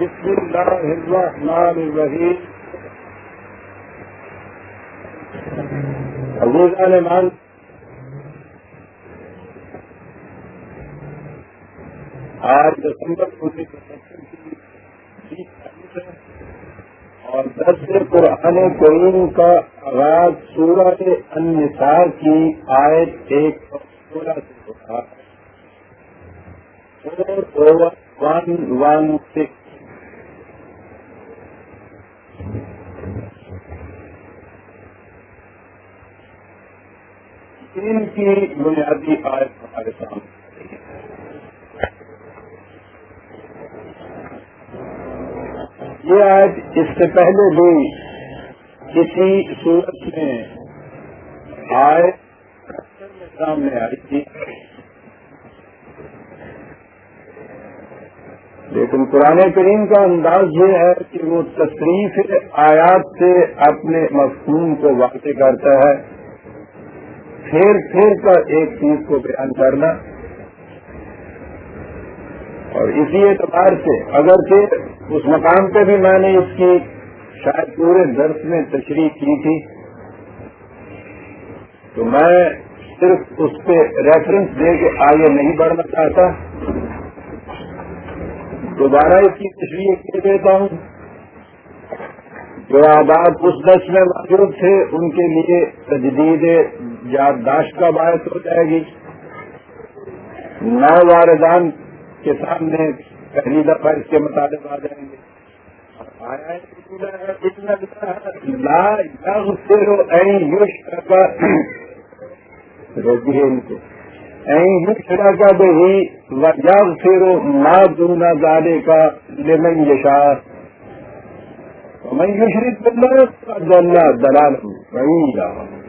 بسم الله الرحمن الرحيم. عزیزان مان آج دسمبر انیس کی اور دس قرآن کریم کا آغاز سورت النساء کی آیت ایک سو سولہ سے ہوتا ہے۔ Four over one one six ان کی بنیادی آیت ہمارے سامنے۔ یہ آج اس سے پہلے بھی کسی صورت میں آئے سامنے آئی تھی۔ لیکن قرآن کریم کا انداز یہ ہے کہ وہ تصریف آیات سے اپنے مفہوم کو واقع کرتا ہے۔ پھر پھر کر ایک چیز کو بیان کرنا۔ اور اسی اعتبار سے اگر کہ اس مقام پہ بھی میں نے اس کی شاید پورے درس میں تشریح کی تھی، تو میں صرف اس پہ ریفرنس دے کے آگے نہیں بڑھنا چاہتا۔ دوبارہ اس کی تشریح کر دیتا ہوں۔ جو آباد اس دس میں موجود تھے، ان کے لیے تجدید یادداشت کا باعث ہو جائے گی۔ نو واردان کے سامنے پہلی دفعہ اس کے مطابق آ جائیں گے۔ کا بہی۔ وجہ پھر ماں دونا زادے کا لیمن یشار میں شریف اللہ دلال ہوں وہیں وہی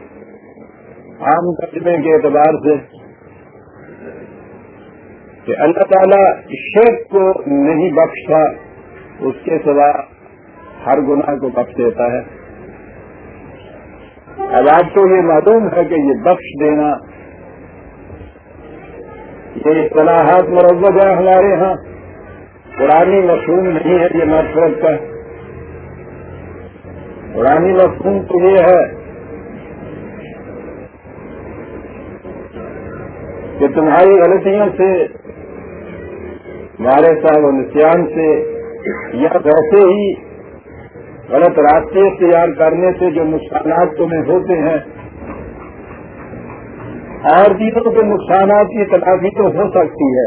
عام ترجمے کے اعتبار سے کہ اللہ تعالیٰ شیخ کو نہیں بخشتا، اس کے سوا ہر گناہ کو بخش دیتا ہے۔ اب آپ کو یہ معلوم ہے کہ یہ بخش دینا یہ اصطلاحات مروج ہے ہمارے ہاں۔ پرانی مشہور نہیں ہے یہ نفرت کا۔ پرانی مفہوم تو یہ ہے کہ تمہاری غلطیوں سے ہمارے صاحب نسان سے یا ویسے ہی غلط راستے اختیار کرنے سے جو نقصانات تمہیں ہوتے ہیں، اور چیزوں کے نقصانات کی تلافی تو ہو سکتی ہے۔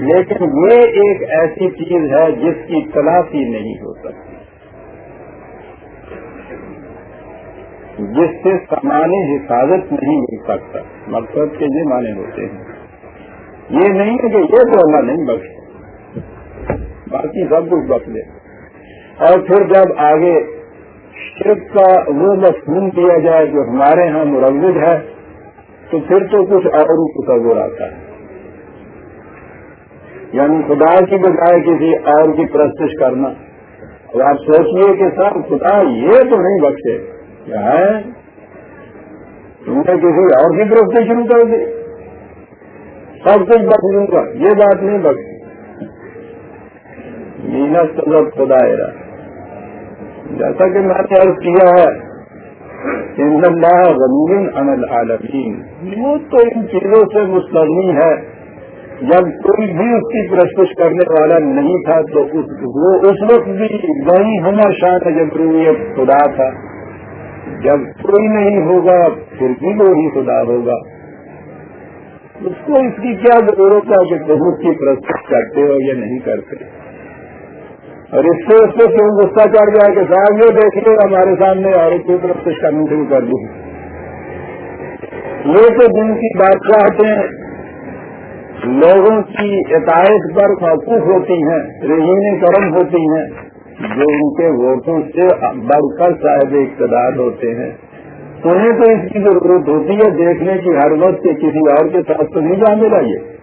لیکن یہ ایک ایسی چیز ہے جس کی تلافی نہیں ہو سکتی۔ جس سے سامان حفاظت نہیں مل سکتا۔ مقصد کے یہ معنی ہوتے ہیں۔ یہ نہیں ہے کہ یہ تو اللہ نہیں بخش باقی سب کچھ بخش دے اور پھر جب آگے شرک کا وہ مفہوم دیا جائے جو ہمارے ہاں مروج ہے، تو پھر تو کچھ اور تصور آتا ہے۔ یعنی خدا کی بجائے کسی اور کی پرستش کرنا۔ اور آپ سوچیے کہ سر خدا یہ تو نہیں بخشے۔ کیا ہے؟ تم نے کسی اور کی طرف سے شروع کر دی۔ سب کچھ بخش دوں گا یہ بات نہیں بخش محنت سبب خدا جیسا کہ میں نے عرض کیا ہے اللہ غمین ان العالمین۔ وہ تو ان چیزوں سے مستغنی ہے۔ جب کوئی بھی اس کی پرستش کرنے والا نہیں تھا، تو وہ اس وقت بھی وہی ہمارا شان جب خدا تھا۔ جب کوئی نہیں ہوگا، پھر بھی وہی خدا ہوگا۔ اس کو اس کی کیا ضرورت ہے کہ بہت کی پرست کرتے ہو یا نہیں کرتے؟ اور اس سے اس کو کیوں غصہ چڑھ گیا کہ صاحب یہ دیکھیے ہمارے سامنے اور کی پرست کرنی شروع کر دی۔ یہ تو دن کی بادشاہتے لوگوں کی عقائد پر موقف ہوتی ہیں رحیم کرم ہوتی ہیں۔ جو ان کے ووٹوں سے بڑھ کر صاحب اقتدار ہوتے ہیں۔ انہیں تو اس کی ضرورت ہوتی ہے دیکھنے کی، ہر وقت کے کسی اور کے ساتھ تو نہیں جانے لگے۔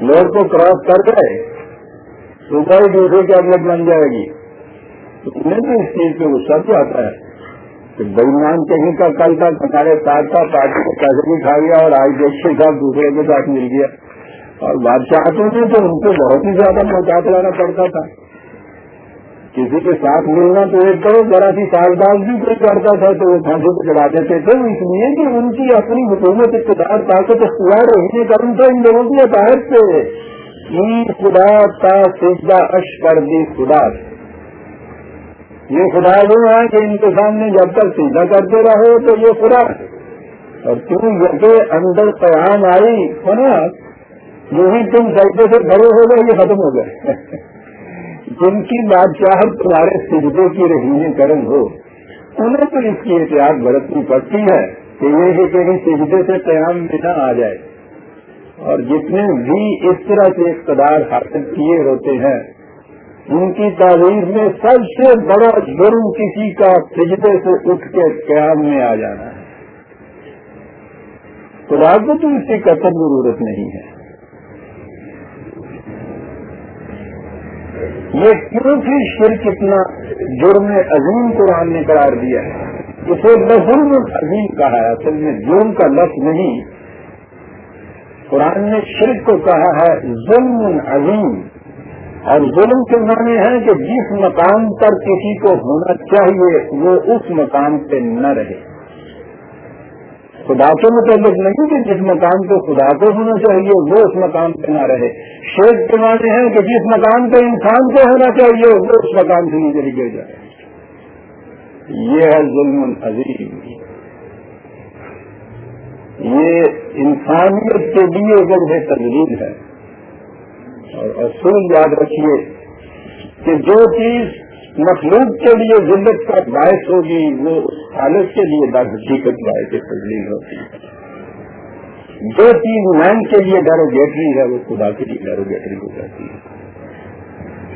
لوگ تو کراس کر گئے۔ صبح ہی دوسرے کی اگلت بن جائے گی۔ انہیں تو اس چیز پہ غصہ بھی آتا ہے کہ بہمان کہیں کا کل تک ہمارے ساتھ تھا پارٹی کو پیسے بھی کھا گیا اور آج دیکھ کے ساتھ دوسرے کے ساتھ مل گیا۔ اور بادشاہتوں میں تو ان کو بہت ہی زیادہ محتاط لانا پڑتا تھا۔ کسی کے ساتھ ملنا تو ایک کرو، ذرا سی سال باز بھی کوئی کرتا تھا تو وہ پھانسی کو چلا دیتے تھے۔ اس لیے کہ ان کی اپنی حکومت اقتدار، طاقت اختیار رہنے کا ان تھا ان لوگوں کی عقائد سے۔ خدا کا سجدہ اش کر دی خدا۔ یہ خدا جو ہے کہ ان کے سامنے جب تک سیدھا کرتے رہو تو یہ خدا۔ اور تم جب اندر قیام آئی۔ ہے نا یہی تم سڑکوں سے کھڑے ہو گئے، یہ ختم ہو گئے۔ جن کی بادشاہت تمہارے سجدے کی رہی کرم ہو، انہیں تو اس کی احتیاط برتنی پڑتی ہے کہ یہ کہیں سجدے سے قیام میں نہ آ جائے۔ اور جتنے بھی اس طرح کے اقتدار حاصل کیے ہوتے ہیں، ان کی تعریف میں سب سے بڑا جرم کسی کا سجدے سے اٹھ کے قیام میں آ جانا ہے۔ خدا کو تو اس کی قتل ضرورت نہیں ہے۔ یہ کیوں شرک کتنا جرم عظیم قرآن نے قرار دیا ہے؟ اسے ظلم عظیم کہا ہے، اصل میں جرم کا لفظ نہیں۔ قرآن نے شرک کو کہا ہے، ظلم عظیم۔ اور ظلم کے معنی ہے کہ جس مقام پر کسی کو ہونا چاہیے، وہ اس مقام پہ نہ رہے۔ خدا کے متعلق نہیں کہ جس مقام پہ خدا کو ہونا چاہیے، وہ اس مقام پہ نہ رہے۔ شیخ کے معنی ہے کہ جس مقام پہ انسان کو ہونا چاہیے، وہ اس مقام سے نیچے گر جائے۔ یہ ہے ظلم عظیم۔ یہ انسانیت کے لیے اگر تجویز ہے، اور اصول یاد رکھیے کہ جو چیز مخلوق کے لیے ذلت کا باعث ہوگی، وہ حالت کے لیے در حقیقت باعث تبدیل ہوتی ہے۔ جو چیز مین کے لیے ڈیروگیٹری ہے، وہ خدا کے لیے ڈیروگیٹری ہو جاتی ہے۔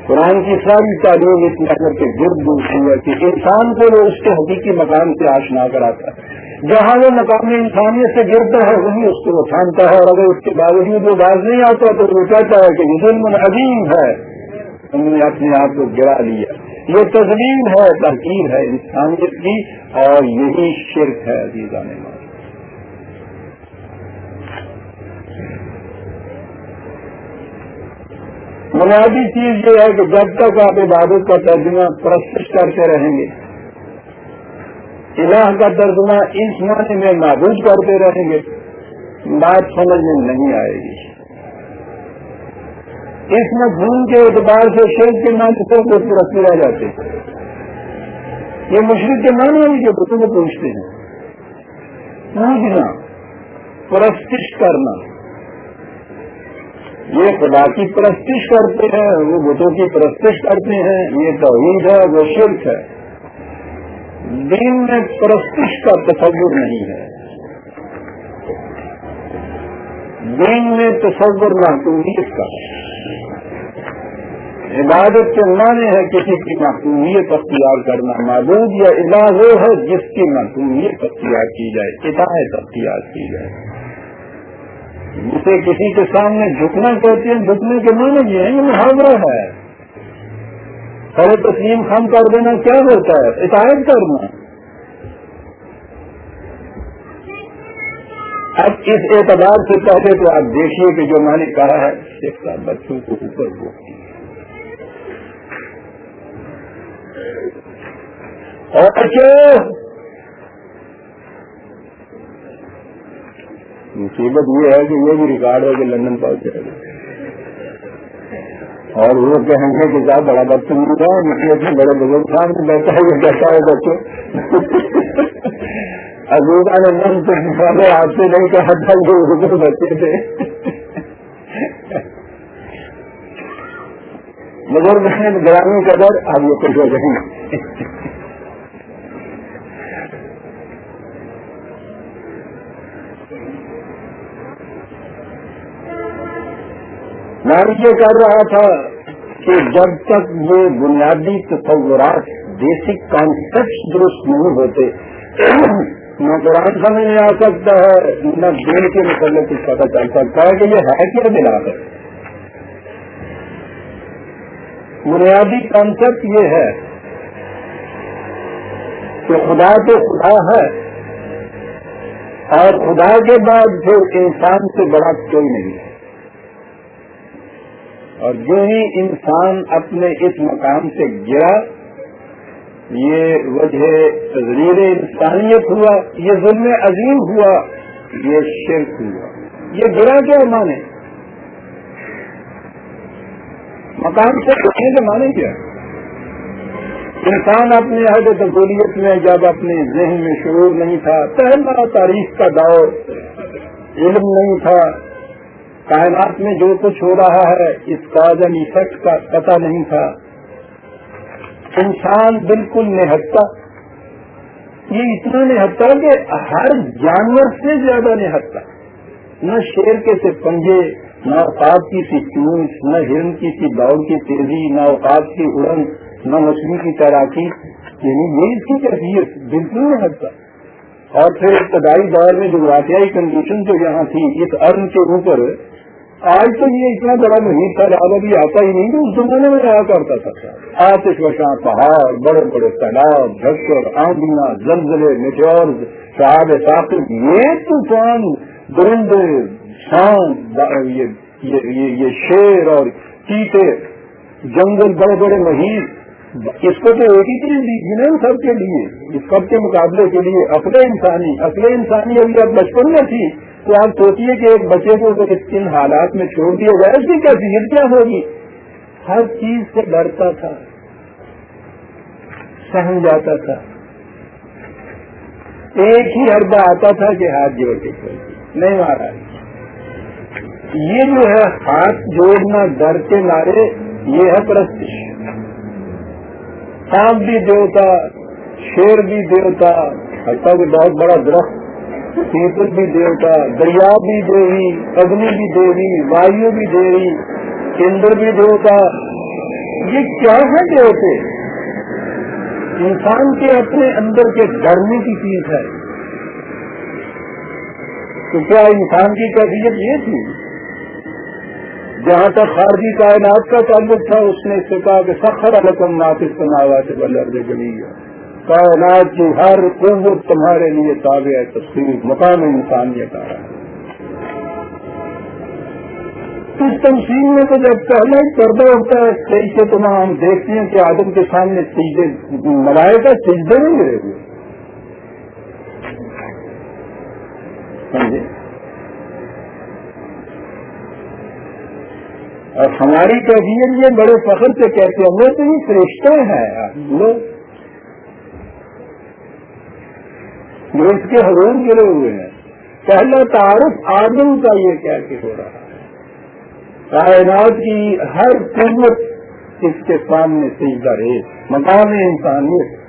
قرآن کی ساری تعلیم اس محنت کے گرد دوسری ہے کہ انسان کو وہ اس کے حقیقی مقام سے آشنا کراتا ہے۔ جہاں وہ مقامی انسانیت سے گرتا ہے وہی اس کو اٹھانتا ہے۔ اور اگر اس کے باوجود وہ باز نہیں آتا، تو وہ کہتا ہے کہ یہ ظلم عظیم ہے۔ انہوں نے اپنے آپ کو گرا لیا۔ یہ تزمین ہے، تحقیر ہے انسانیت کی اور یہی شرک ہے عزیزہ نے بنیادی چیز یہ ہے کہ جب تک آپ عبادت کا ترجمہ پرست کرتے رہیں گے، الہ کا ترجمہ اس معنی میں معبود کرتے رہیں گے، بات سمجھ میں نہیں آئے گی۔ اس مضمون کے اعتبار سے شیخ کے معنی سے کچھ رکھتے رہ جاتے ہیں۔ یہ مشرق کے معنی والی جو بتوں کو پوچھتے ہیں۔ پوچھنا پرستش کرنا۔ یہ خدا کی پرستش کرتے ہیں، وہ بتوں کی پرستش کرتے ہیں۔ یہ توحید ہے، وہ شرک ہے۔ دین میں پرستش کا تصور نہیں ہے۔ دین میں تصور محکومیت کا۔ عبادت کے معنی ہے کسی کی محکومیت اختیار کرنا، معبود یا الہ وہ ہے جس کی محکومیت اختیار کی جائے اطاعت اختیار کی جائے۔ جسے کسی کے سامنے جھکنا کہتے ہیں، جھکنے کے معنی یہ ہے یہ محاورہ ہے۔ سر تسلیم خم کر دینا کیا ہوتا ہے؟ اطاعت کرنا۔ اب اس اعتبار سے پہلے تو آپ دیکھیے کہ جو میں نے کہا ہے، شیخ صاحب بچوں کو اوپر وہ اور اچھا مصیبت یہ ہے کہ یہ بھی ریکارڈ ہے کہ لندن پہنچ جائے گا اور وہ کہیں گے کہ صاحب بڑا بدتمیز ہے مجھے اتنے بڑے بزرگ صاحب میں بیٹھا ہے کیسا ہے بچوں۔ عزیزہ نے من تو سارے آپ سے نہیں کہا تھا جو بزرگ بچے تھے۔ بزرگ ہیں گرامی قدر اب یہ کچھ ہو جائیں میں یہ کر رہا تھا کہ جب تک یہ بنیادی تصورات بیسک کانسیپٹ درست نہیں ہوتے نہ قرآن سمجھ میں آ سکتا ہے، نہ دین کے متعلق کچھ پتہ چل سکتا ہے کہ یہ ہے کیا دلا ہے۔ بنیادی کانسیپٹ یہ ہے کہ خدا تو خدا ہے اور خدا کے بعد پھر انسان سے بڑا کوئی نہیں۔ ہے اور جو ہی انسان اپنے اس مقام سے گرا، یہ وجہ تجریر انسانیت ہوا، یہ ظلم عظیم ہوا، یہ شرک ہوا۔ یہ گرا کیا مانے؟ مقام سے اٹھنے کے مانے کیا؟ انسان اپنے عہد تقولیت میں جب اپنے ذہن میں شعور نہیں تھا پہلا تاریخ کا دور، علم نہیں تھا کائنات میں جو کچھ ہو رہا ہے، اس کاز اینڈ افیکٹ کا پتہ نہیں تھا۔ انسان بالکل نہتا۔ یہ اتنا نہتا کہ ہر جانور سے زیادہ نہتا۔ نہ شیر کے سے پنجے، نہ اوقات کی سی چونچ، نہ ہرن کی سی دوڑ کی تیزی، نہ اوقات کی اڑن، نہ مچھلی کی تیراکی۔ یعنی یہ اس کی کیفیت بالکل نہیں ہٹتا اور پھر ابتدائی دور میں جغرافیائی کنڈیشن جو یہاں تھی، اس ارن کے اوپر آج تو یہ اتنا بڑا محیط تھا زیادہ بھی آتا ہی نہیں، تو اس زمانے میں رہا کرتا تھا۔ آتش وشاں، پہاڑ، بڑے بڑے تالاب، جھکر آندیاں زلزلے میٹور صاحب ثاقب یہ طوفان، درندے شان یہ شیر اور چیتے جنگل، بڑے بڑے محیط۔ اس کو تو ایک ہی چیز دی نا سب کے لیے۔ اس سب کے مقابلے کے لیے اصل انسانی اصل انسانی ابھی اب بچپن میں تھی۔ تو آپ سوچیے کہ ایک بچے کو کن حالات میں چھوڑ دیا جائے، اس کی کیفیت کیا ہوگی؟ ہر چیز سے ڈرتا تھا، سہم جاتا تھا۔ ایک ہی اربا آتا تھا کہ ہاتھ جوڑ کے نہیں مارا۔ یہ جو ہے ہاتھ جوڑنا، ڈر کے مارے، یہ ہے پرستش۔ سانپ بھی دیوتا، شیر بھی دیوتا۔ حتیٰ کہ بہت بڑا درخت پیپل بھی دیوتا، دریا بھی دیوی، اگنی بھی دیوی، وایو بھی دیوی کیندر بھی دیوتا۔ یہ کیا ہے دیوتے؟ انسان کے اپنے اندر کے ڈرنے کی چیز ہے۔ تو کیا انسان کی کیفیت یہ تھی؟ جہاں تک خارجی کائنات کا تعلق تھا، اس نے اس سے کہا کہ سخر رقم ناطف بناوا سے بلر گلی کائنات کی ہر قوت تمہارے لیے تابع تصویر مقام انسانیت آ رہا ہے۔ اس تنظیم میں تو جب پہلے پردہ ہوتا ہے صحیح سے تو ہم دیکھتے ہیں کہ آدم کے سامنے سیدھے مرائے کا سجدے نہیں گرے ہوئے۔ سمجھے؟ اور ہماری کیفیت یہ بڑے فخر سے کہتے ہیں وہ تو یہ فرشتے ہیں۔ لوگ جو اس کے حضور گرے ہوئے ہیں۔ پہلا تعارف آدم کا یہ کہہ کے ہو رہا ہے۔ کائنات کی ہر قوت اس کے سامنے سیدھا رہے مقام انسانیت۔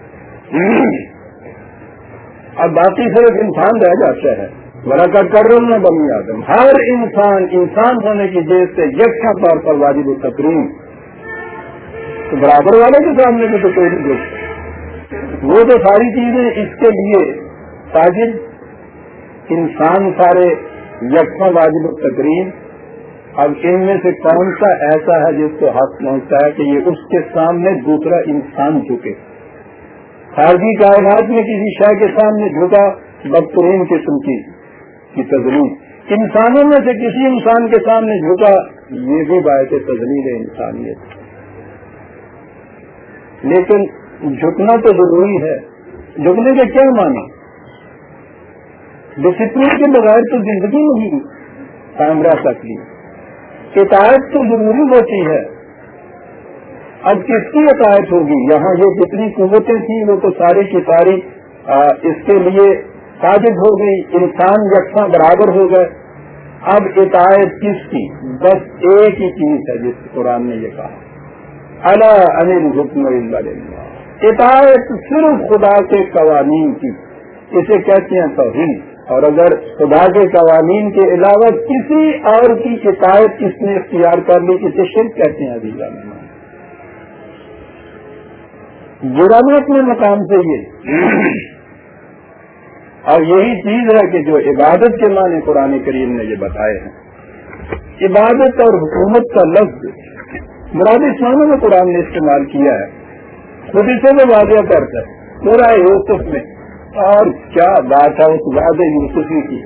اب باقی صرف انسان رہ جاتا ہے۔ برکت کر رہا ہوں بنی آدم۔ ہر انسان انسان ہونے کی جیز سے یکساں طور پر واجب التقریم تو برابر والے کے سامنے میں تو کوئی نہیں وہ تو ساری چیزیں اس کے لیے تاجد انسان سارے یکساں واجب التقریم اب ان میں سے کون سا ایسا ہے جس کو حق پہنچتا ہے کہ یہ اس کے سامنے دوسرا انسان جھکے؟ خارجی کائنات میں کسی شہ کے سامنے جھکا، بدترین قسم کی کی تجلیل انسانوں میں سے کسی انسان کے سامنے جھکا، یہ بھی باعث تجلیل ہے انسانیت۔ لیکن جھکنا تو ضروری ہے۔ جھکنے کے کیا مانے ڈسپلن کے بغیر تو زندگی نہیں کام رہ سکتی اطاعت تو ضروری ہوتی ہے۔ اب کس کی عقائد ہوگی؟ یہاں یہ جتنی قوتیں تھیں، وہ تو ساری کی ساری اس کے لیے سازش ہو گئی، انسان یکساں برابر ہو گئے۔ اب اطاعت کس کی؟ بس ایک ہی چیز ہے جس قرآن نے یہ کہا۔ اللہ انل حکم اللہ اطاعت صرف خدا کے قوانین کی، اسے کہتے ہیں توحید۔ اور اگر خدا کے قوانین کے علاوہ کسی اور کی اطاعت کس نے اختیار کر لی اسے شرک کہتے ہیں ابھی جانا جڑا اپنے مقام سے یہ۔ اور یہی چیز ہے کہ جو عبادت کے معنی قرآن کریم نے یہ بتائے ہیں۔ عبادت اور حکومت کا لفظ، مراد اسلاموں میں قرآن نے استعمال کیا ہے۔ خود اسے میں واضح کرتا ہے پورا یوسف میں۔ اور کیا بات ہے اس وعد یوسفی کی؟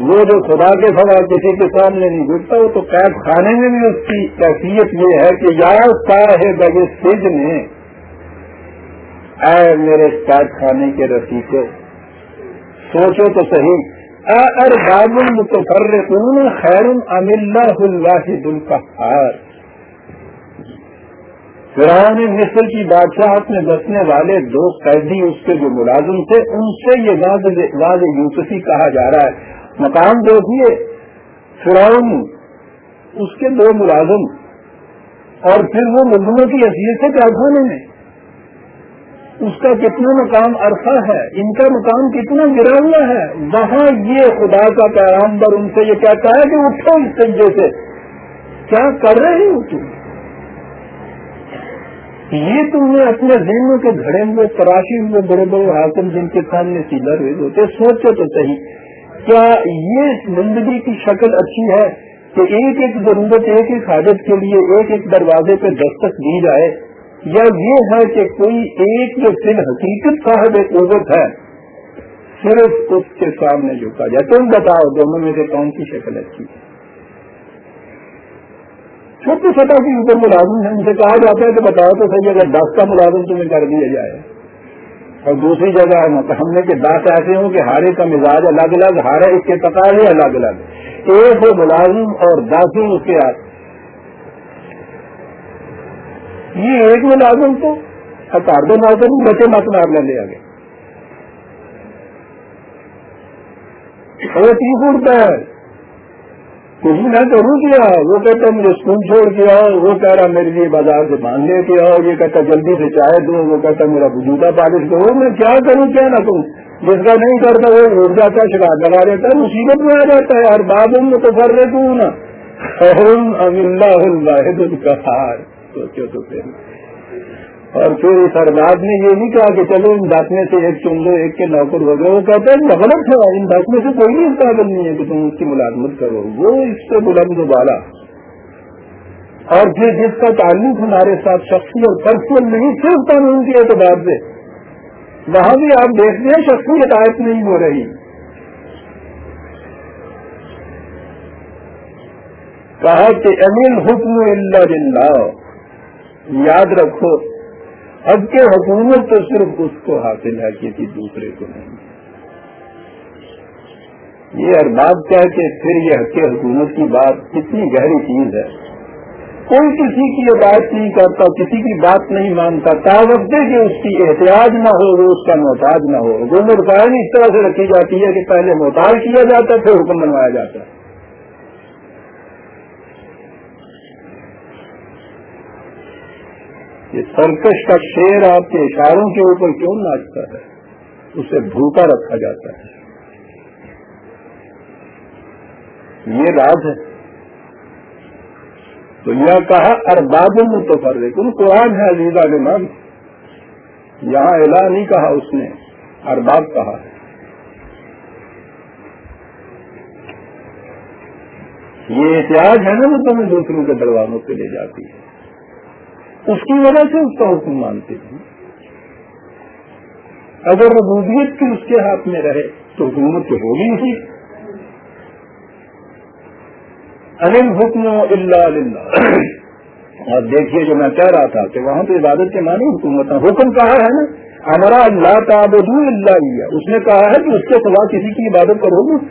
وہ جو خدا کے سوا کسی کے سامنے نہیں گھٹتا وہ تو قید خانے میں بھی اس کی کیفیت یہ ہے کہ یار ہے بگے سج میں اے میرے قید خانے کے رسیقے سوچو تو صحیح ار باب المتفرقون خیر ام اللہ الواحد القہار؟ فرعون مصر کی بادشاہت میں بسنے والے دو قیدی اس کے جو ملازم تھے، ان سے یہ واضح یوسفی کہا جا رہا ہے۔ مقام دیکھیے فرعون، اس کے دو ملازم۔ اور پھر وہ ملزموں کی حیثیت سے کارخانے میں۔ اس کا کتنا مقام عرصہ ہے، ان کا مقام کتنا گرا ہوا ہے۔ وہاں یہ خدا کا پیغام پر ان سے یہ کہتا ہے کہ اٹھو اس طریقے سے۔ کیا کر رہے ہو تم؟ یہ تم نے اپنے ذہنوں کے گھڑے ہوئے، تراشی ہوئے بڑے بڑے حاکم جن کے سامنے سیدھا ہوئے ہوتے سوچو تو صحیح۔ کیا یہ زندگی کی شکل اچھی ہے کہ ایک ایک ضرورت، ایک ایک حاجت کے لیے ایک ایک دروازے پہ دستک دی جائے؟ یا یہ ہے کہ کوئی ایک جو فل حقیقت صاحب قوت ہے؟ صرف اس کے سامنے جھکا جائے۔ تم بتاؤ دونوں میں سے کون سی شکل اچھی ہے؟ چھوٹی سطح کے اوپر ملازم ہے ان سے کہا جاتا ہے کہ بتاؤ تو صحیح اگر دس کا ملازم تمہیں کر دیا جائے۔ اور دوسری جگہ ہم نے کہ دس ایسے ہوں کہ ہر ایک کا مزاج الگ الگ، ہر ایک کے تقاضے الگ الگ۔ ایک ہو ملازم اور دس ہی اس کے ہاتھ۔ یہ ایک ملازم تو ہٹار دو ملازم، بچے مت مارنا لے آگے۔ وہ تیس اڑتا ہے۔ کسی نے تو رو کیا وہ کہتا مجھے اسکول چھوڑ کے آؤ، وہ کہہ رہا میرے لیے بازار سے باندھ لے کے آؤ، یہ کہتا جلدی سے چائے دوں وہ کہتا میرا وجودہ پالش کرو۔ میں کیا کروں، کیا نہ کروں؟ جس کا نہیں کرتا، وہ اڑ جاتا ہے شکایت لگا دیتا ہے، مصیبت میں آ جاتا ہے۔ ہر ان میں تو کر رہے تو نا اللہ الواحد القہار۔ سوچو تو پھر۔ اور پھر اس ارباب نے یہ نہیں کہا کہ چلو ان دس میں سے ایک چن لو، ایک کے نوکر ہو گئے، وہ کہتے ہیں غلط ہے، ان دس میں سے کوئی نہیں قابل نہیں ہے کہ تم اس کی ملازمت کرو۔ وہ اس سے بلند بالا اور پھر جس کا تعلق ہمارے ساتھ شخصی اور پرسنل نہیں، صرف قانون کے اعتبار سے۔ وہاں بھی آپ دیکھتے ہیں شخصی ہدایت نہیں ہو رہی۔ کہا کہ امین حکم اللہ۔ یاد رکھو اب کے حکومت تو صرف اس کو حاصل ہے کسی دوسرے کو نہیں۔ یہ ارباب کہہ کے پھر یہ حق حکومت کی بات کتنی گہری چیز ہے۔ کوئی کسی کی یہ بات نہیں کرتا، کسی کی بات نہیں مانتا۔ تاوت دے کہ اس کی احتیاط نہ ہو، وہ اس کا محتاج نہ ہو۔ حکومت قائم اس طرح سے رکھی جاتی ہے کہ پہلے محتاج کیا جاتا ہے پھر حکم بنوایا جاتا۔ ہے یہ سرکش کا شیر آپ کے اشاروں کے اوپر کیوں ناچتا ہے؟ اسے بھوکا رکھا جاتا ہے۔ یہ راز ہے۔ تو یہ کہا ارباب متفرق ان یعنی قرآن ہے علیزہ نام۔ یہاں اعلان نہیں کہا اس نے، ارباب کہا۔ ہے یہ احتیاط ہے نا وہ تمہیں دوسروں کے دروازوں پہ لے جاتی ہے۔ اس کی وجہ سے اس کا حکم مانتے ہیں۔ اگر ربوبیت کی اس کے ہاتھ میں رہے تو حکومت تو ہوگی ہی۔ انل حکم اللہ اللہ اور دیکھیے جو میں کہہ رہا تھا کہ وہاں پہ عبادت کے معنی حکومت حکم کہا ہے نا۔ ہمارا اللہ تعبدو اللہ اس نے کہا ہے کہ اس کے سوا کسی کی عبادت کرو گی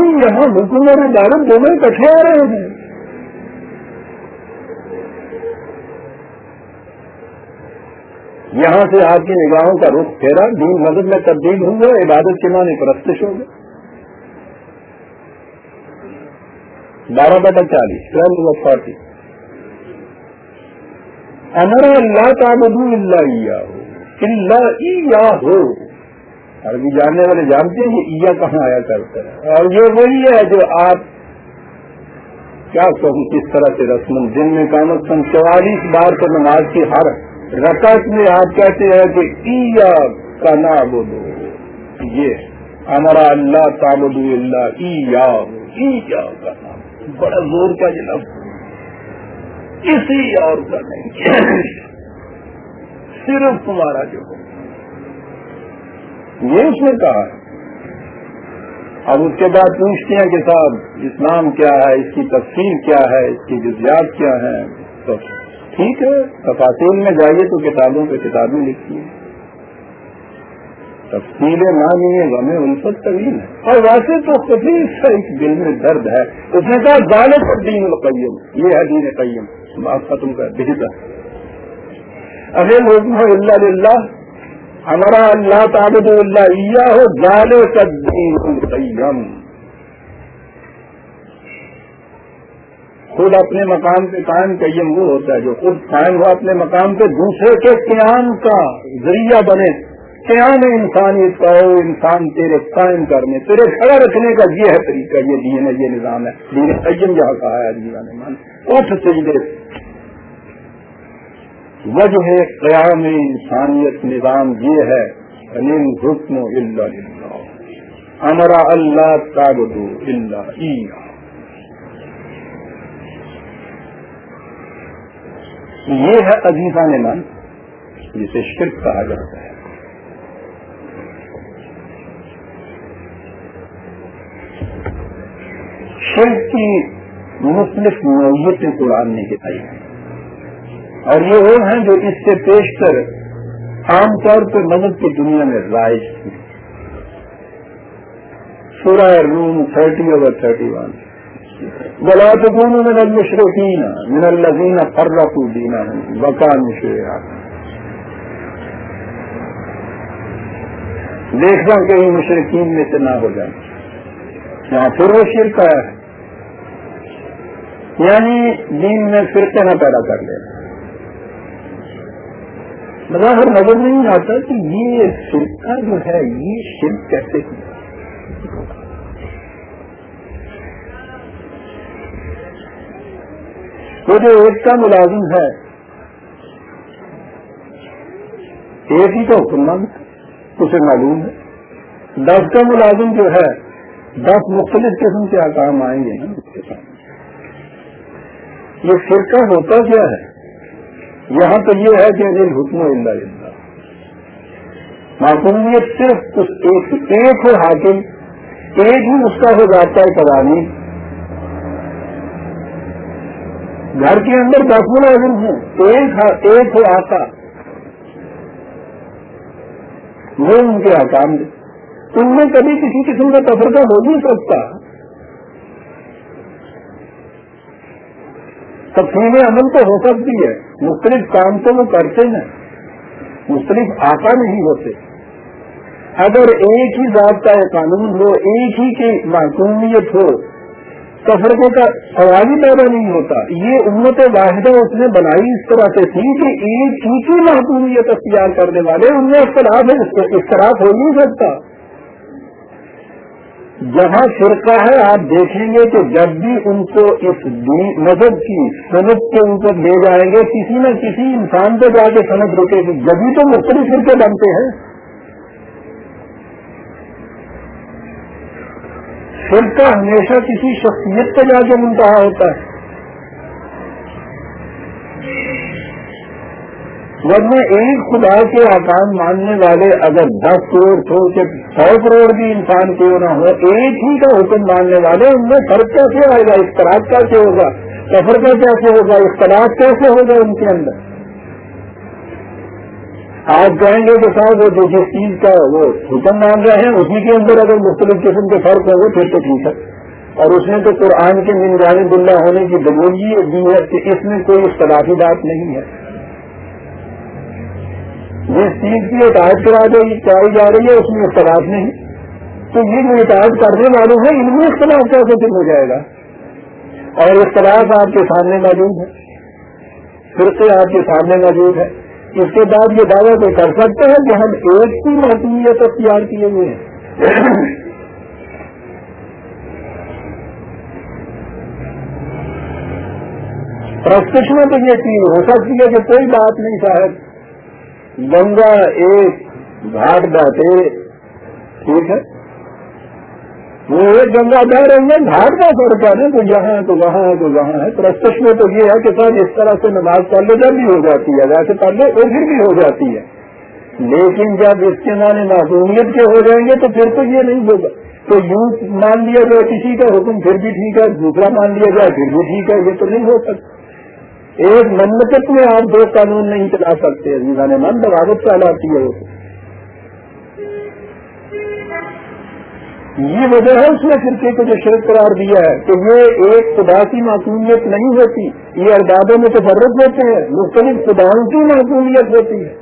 یہاں حکم اور عبادت دونوں اکٹھے آ رہے ہیں۔ یہاں سے آپ کی نگاہوں کا رخ پھیرا، دین مدد میں تبدیل ہوں گے عبادت کے معنی پرستش ہوں گے۔ بارہ بٹا چالیس ٹویلو فورٹی امر اللہ تعبدو اللہ اللہ ہو عربی جاننے والے جانتے ہیں یہ عیا کہاں آیا کرتا ہے۔ اور یہ وہی ہے جو آپ کیا کہوں، کس طرح سے رسم دن میں کام کم چوالیس بار تو نماز کی ہر رکعت میں آپ کہتے ہیں کہ ایا کا نا بولو یہ ہمارا اللہ تعبد اللہ ایا کا نام بڑا زور کا جناب. کسی اور کا نہیں. صرف تمہارا جو یہ اس نے کہا. اب اس کے بعد پوچھتے ہیں کہ صاحب، اسلام کیا ہے؟ اس کی تفصیل کیا ہے؟ اس کی جزیات کیا ہے تو ٹھیک ہے، تفاصیل میں جائیے تو کتابوں پہ کتابیں لکھی ہیں تفصیل مانی غم الفت طویل ہے۔ اور ویسے تو خفیف سے ایک دل میں درد ہے۔ اس نے کہا، ظالم پر دین القیم۔ یہ ہے دین قیم۔ بات ختم کر، بہتر۔ اگر حکم اللہ اللہ ہمارا اللہ تعبد اللہ عیا ہو ظال دین القیم۔ خود اپنے مقام پہ قائم قیم وہ ہوتا ہے جو خود قائم ہو اپنے مقام پہ، دوسرے کے قیام کا ذریعہ بنے۔ قیام انسانیت کا ہو انسان تیرے قائم کرنے، تیرے کھڑا رکھنے کا یہ ہے طریقہ، یہ دین ہے، یہ نظام ہے۔ دین قیم جہاں کہا ہے جی نے مان اٹھ سجدے۔ وجہ قیام انسانیت نظام یہ ہے۔ انل حکم اللہ ہمارا اللہ تابدو اللہ یہ ہے عزیزہ من جسے شرک کہا جاتا ہے۔ شرک کی مختلف نوعیتیں قرآن نے دکھائی ہیں۔ اور یہ وہ ہیں جو اس سے پیش کر عام طور پر مدد کی دنیا میں رائج تھی سورہ Rum thirty over thirty one. بلا تو دونوں میں المشرقین من الزین فرق دینا بکان مشرا دیکھنا کہیں مشرقین میں سے نہ ہو جائے یہاں پھر وہ شرک آیا ہے۔ یعنی دین میں فرقے نہ پیدا کر لے بظاہر نظر نہیں آتا کہ یہ فرقہ جو ہے، یہ شرک کیسے کی تو جو ایک کا ملازم ہے، ایک ہی کا حکم اسے معلوم ہے۔ دس کا ملازم جو ہے، دس مختلف قسم کے آکام آئیں گے نا اس کے ساتھ۔ یہ فرقہ ہوتا کیا ہے؟ یہاں تو یہ ہے کہ حکم اللہ اللہ معقومیت صرف ایک ایک ہو حاکم، ایک ہی اس کا ہو جاتا ہے قوانی گھر کے اندر دس ملازم ہیں، ایک ہو آتا وہ ان کے آکام ان میں کبھی کسی قسم کا تفرقہ ہو نہیں سکتا۔ تقسیم عمل تو ہو سکتی ہے۔ مختلف کام تو وہ کرتے ہیں۔ مختلف آتا نہیں ہوتے۔ اگر ایک ہی ذات کا قانون ہو، ایک ہی کی معصومیت ہو تفرقے کا سوال ہی پیدا نہیں ہوتا۔ یہ امت واحدہ اس نے بنائی اس طرح سے تھی کہ ایک ہی کی معصومیت اختیار کرنے والے ان میں اختلاف اختلاف ہو نہیں سکتا۔ جہاں فرقہ ہے، آپ دیکھیں گے کہ جب بھی ان کو اس مذہب کی صنعت کے اوپر لے جائیں گے، کسی نہ کسی انسان پہ جا کے صنعت رکے گی جبھی تو مختلف فرقے بنتے ہیں۔ فرقہ ہمیشہ کسی شخصیت پہ جا کے منتہا ہوتا ہے۔ ورنہ ایک خدا کے آکام ماننے والے اگر دس کروڑ چھوڑ کے سو کروڑ بھی انسان کیوں نہ ہو، ایک ہی کا حکم ماننے والے، ان میں فرق کیسے آئے گا؟ اختلاف کیسے ہوگا؟ سفر کا کیسے ہوگا؟ اختلاف کیسے ہوگا ان کے اندر؟ آپ کہیں گے کہ صاحب وہ جو جس چیز کا وہ حکم مان رہے ہیں، اسی کے اندر اگر مختلف قسم کے فرق ہوں گے، پھر تو ٹھیک ہے۔ اور اس نے تو قرآن کے من جانب اللہ ہونے کی دلیل دی ہے کہ اس میں کوئی اختلافی بات نہیں ہے۔ جس چیز کی اطاعت کرا کرائی جا رہی ہے، اس میں اختلاف نہیں۔ تو یہ جو اطاعت کرنے والے ہیں، ان میں اختلاف کیسے دن ہو جائے گا۔ اور اختلاف آپ کے سامنے موجود ہے۔ پھر سے آپ کے سامنے موجود ہے۔ اس کے بعد یہ دعویٰ تو کر سکتے ہیں کہ ہم ایک ہی محسومیت اختیار کیے ہوئے ہیں۔ پرستش میں تو یہ چیز ہو سکتی ہے کہ کوئی بات نہیں صاحب۔ گنگا ایک، گھاٹ بہتے ٹھیک ہے؟ وہ ایک گنگا بہ رہی ہے گھاٹ کا فرق ہے تو یہاں ہے، تو وہاں ہے، تو وہاں ہے۔ پرستش میں تو یہ ہے کہ سر اس طرح سے نماز پڑھ جب بھی ہو جاتی ہے، ویسے پڑھ لے اور پھر بھی ہو جاتی ہے۔ لیکن جب اس کے معنی معصومیت کے ہو جائیں گے تو پھر تو یہ نہیں ہوگا۔ تو یوں مان لیا جائے کسی کا حکم، پھر بھی ٹھیک ہے۔ دوسرا مان لیا جائے، پھر بھی ٹھیک ہے۔ یہ تو نہیں ہو سکتا۔ ایک مملکت میں آپ دو قانون نہیں چلا سکتے نے من بغاوت چلاتی ہے۔ یہ وجہ ہے اس نے فرقے کو جو شرک قرار دیا ہے کہ یہ ایک خدا کی معصومیت نہیں ہوتی، یہ اربابوں میں تفرت ہوتے ہیں، مختلف خداؤں کی معصومیت ہوتی ہے۔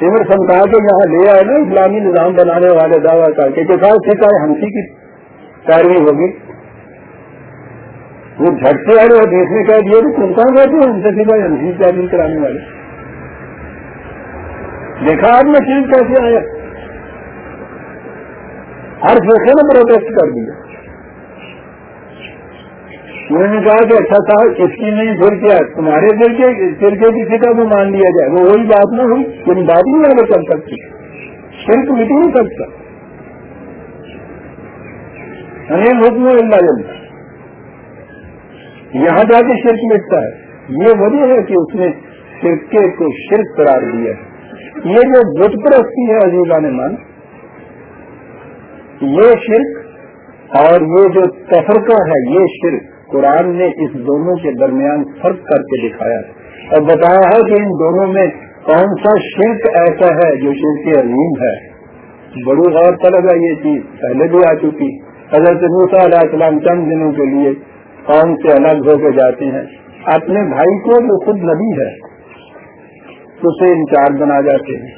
سمر سمتا کے یہاں لے آئے نا اسلامی نظام بنانے والے دعویٰ کر کے ساتھ سکھائے ہنسی کی پیروی ہوگی۔ وہ جھٹ سے آئے اور دیکھنے کا دیا تو کون کہاں گئے تھے؟ ان سے سکھائے ہنسی پیروی کرانے والے۔ دیکھا آپ نے چیز کیسے آیا؟ ہر فرقے نے پروٹیسٹ کر دیا۔ انہوں نے کہا کہ اچھا تھا اس کی نہیں، پھر کیا؟ تمہارے دل کے دل کے کسی کا بھی مان لیا جائے؟ وہ وہی بات نہ ہوئی کوئی بات نہیں آگے چل سکتی شرک مٹ نہیں سکتا انیل یعنی حکم اللہ جلتا یہاں جا کے شرک مٹتا ہے۔ یہ وجہ ہے کہ اس نے فرقے کو شرک قرار دیا ہے۔ یہ جو بت پرستی ہے عزیزہ نے مان یہ شرک اور یہ جو تفرقہ ہے، یہ شرک قرآن نے اس دونوں کے درمیان فرق کر کے دکھایا ہے اور بتایا ہے کہ ان دونوں میں کون سا شرک ایسا ہے جو شرک عظیم ہے۔ بڑی غور طلب ہے یہ چیز، پہلے بھی آ چکی۔ حضرت موسیٰ علیہ السلام چند دنوں کے لیے قوم سے الگ ہو کے جاتے ہیں۔ اپنے بھائی کو جو خود نبی ہے، اسے انچارج بنا جاتے ہیں۔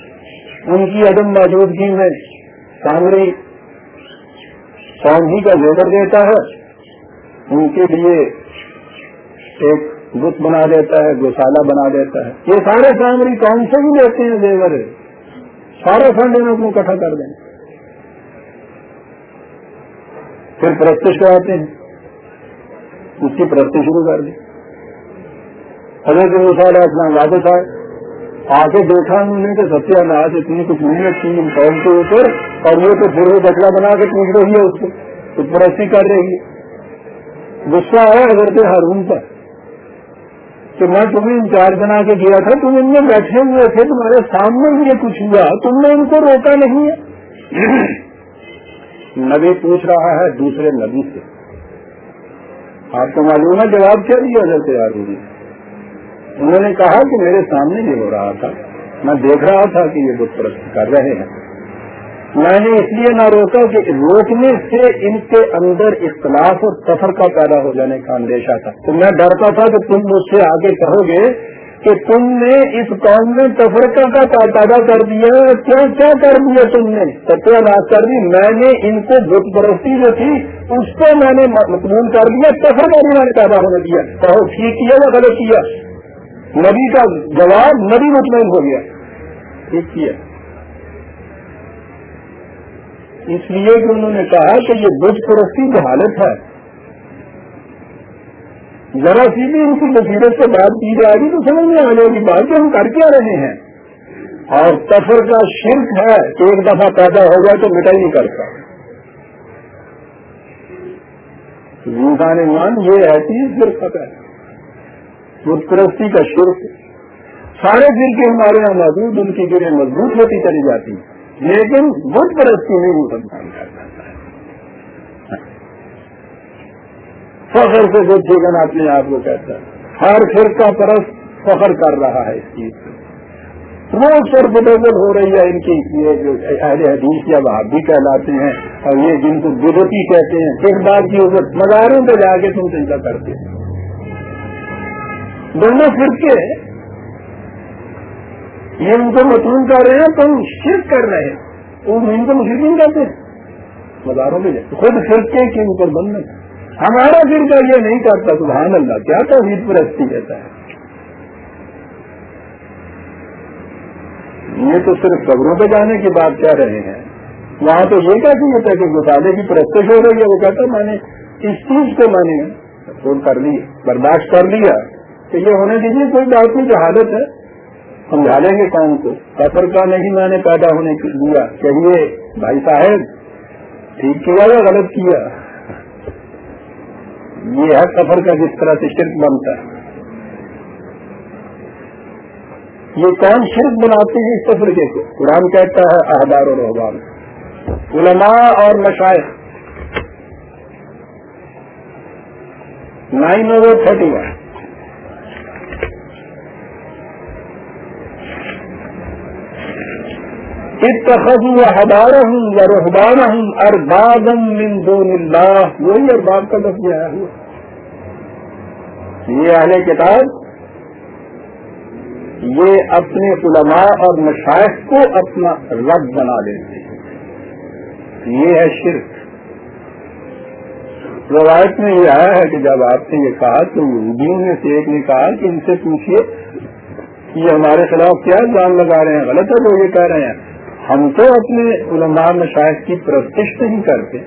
ان کی عدم موجودگی میں سامری قوم ہی کا زیور دیتا ہے؟ ان کے لیے ایک بت بنا دیتا ہے، گوشالہ بنا دیتا ہے۔ یہ سارے سامری کون سے بھی لیتے ہیں زیور؟ سارے فنڈ ان کو اکٹھا کر دیں۔ پھر پرست کراتے ہیں۔ اس کی پرست شروع کر دیں۔ حضرت علیہ السلام واپس آئے آ کے دیکھا انہوں نے کہ ستیہ ناج اتنی کچھ نہیں رکھی قوم کے اوپر اور وہ تو پھر وہ بچڑا بنا کے پوچھ رہی ہے اس کو، تو پرستی کر رہی ہے۔ غصہ آیا حضرت ہارون پر کہ میں تمہیں انچارج بنا کے گیا تھا، تم ان میں بیٹھے ہوئے تھے، تمہارے سامنے بھی کچھ ہوا، تم نے ان کو روکا نہیں ہے۔ نبی پوچھ رہا ہے دوسرے نبی سے، آپ کو معلوم ہے جواب کیا دیا حضرت ہارون انہوں نے کہا کہ میرے سامنے یہ ہو رہا تھا۔ میں دیکھ رہا تھا کہ یہ بت پرست کر رہے ہیں۔ میں نے اس لیے نہ روکا کہ روکنے سے ان کے اندر اختلاف اور سفر کا پیدا ہو جانے کا اندیشہ تھا۔ تو میں ڈرتا تھا کہ تم مجھ سے آگے کہو گے کہ تم نے اس قوم میں تفرقہ کا پیدا کر دیا۔ کیا کیا کر دیا تم نے؟ ستیہ ناش کر دی؟ میں نے ان کو بت پرستی جو تھی، اس کو میں نے مقبول کر دیا، تفرقہ بھی میں نے پیدا ہونے دیا۔ کہو، ٹھیک کیا یا غلط کیا؟ نبی کا جواب نبی مطمئن ہو گیا۔ ٹھیک کیا۔ اس لیے کہ انہوں نے کہا کہ یہ بج پرستی کی حالت ہے۔ ذرا سی بھی ان کی بصیرت سے بات کی جائے گی تو سمجھ میں آنے کی بات کہ ہم کر کے آ رہے ہیں۔ اور سفر کا شرک ہے کہ ایک دفعہ پیدا ہو جائے تو مٹا ہی نہیں کرتا۔ مان یہ ایسی صرف ہے بت پرستی کا شرک. سارے دل ہمارے یہاں موجود، ان کی گریں مضبوط ہوتی چلی جاتی. لیکن بت پرستی نہیں مسلمان فخر سے جو جیگن اپنے آپ کو کہتا ہے. ہر فرقہ پرست فخر کر رہا ہے اس چیز سے. روز پر بدل ہو رہی ہے ان کی یہ جو اہل حدیث یا آپ بھی کہلاتے ہیں اور یہ جن کو بدتی کہتے ہیں، ایک بات کی عزت، مزاروں پہ جا کے تم چنتا کرتے ہیں. دونوں فرقے یہ ان کو متون کر رہے ہیں، تو شرک کر رہے ہیں۔ وہ ان کو مسلم کرتے ہیں۔ بازاروں میں خود فرقے کے اوپر بند ہمارا فرقہ یہ نہیں کرتا، سبحان اللہ، کیا توحید پرستی کہتا ہے؟ یہ تو صرف قبروں پہ جانے کی بات کہہ رہے ہیں۔ وہاں تو یہ کیا ہوتا ہے کہ گسالے کی پرستش ہو رہی ہے۔ وہ کہتا میں نے اس چیز کو میں نے کر لی، برداشت کر لیا۔ کہ یہ ہونے دیجیے کوئی بات نہیں حالت ہے۔ سمجھا لیں گے کام کو۔ سفر کا نہیں میں نے پیدا ہونے دیا چاہیے بھائی صاحب، ٹھیک کیا یا غلط کیا؟ یہ ہے سفر کا جس طرح سے شرک بنتا ہے۔ یہ کون شرک بناتے ہیں اس تفریح کو؟ قرآن کہتا ہے، احبار و رحبان علماء اور مشائق نائن اوور تھرٹی ون۔ اتخذوا احبارهم ورهبانهم اربابا من دون اللہ وہی ارباب کا لفظ آیا ہوا. یہ اہل کتاب یہ اپنے علماء اور مشائق کو اپنا رب بنا لیتے ہیں. یہ ہے شرک. روایت میں یہ آیا ہے کہ جب آپ نے یہ کہا تو یہودیوں میں سے ایک نے کہا کہ ان سے پوچھیے کہ یہ ہمارے خلاف کیا جان لگا رہے ہیں، غلط ہے تو یہ کہہ رہے ہیں۔ ہم تو اپنے علماء مشاہد کی پرتش نہیں کرتے۔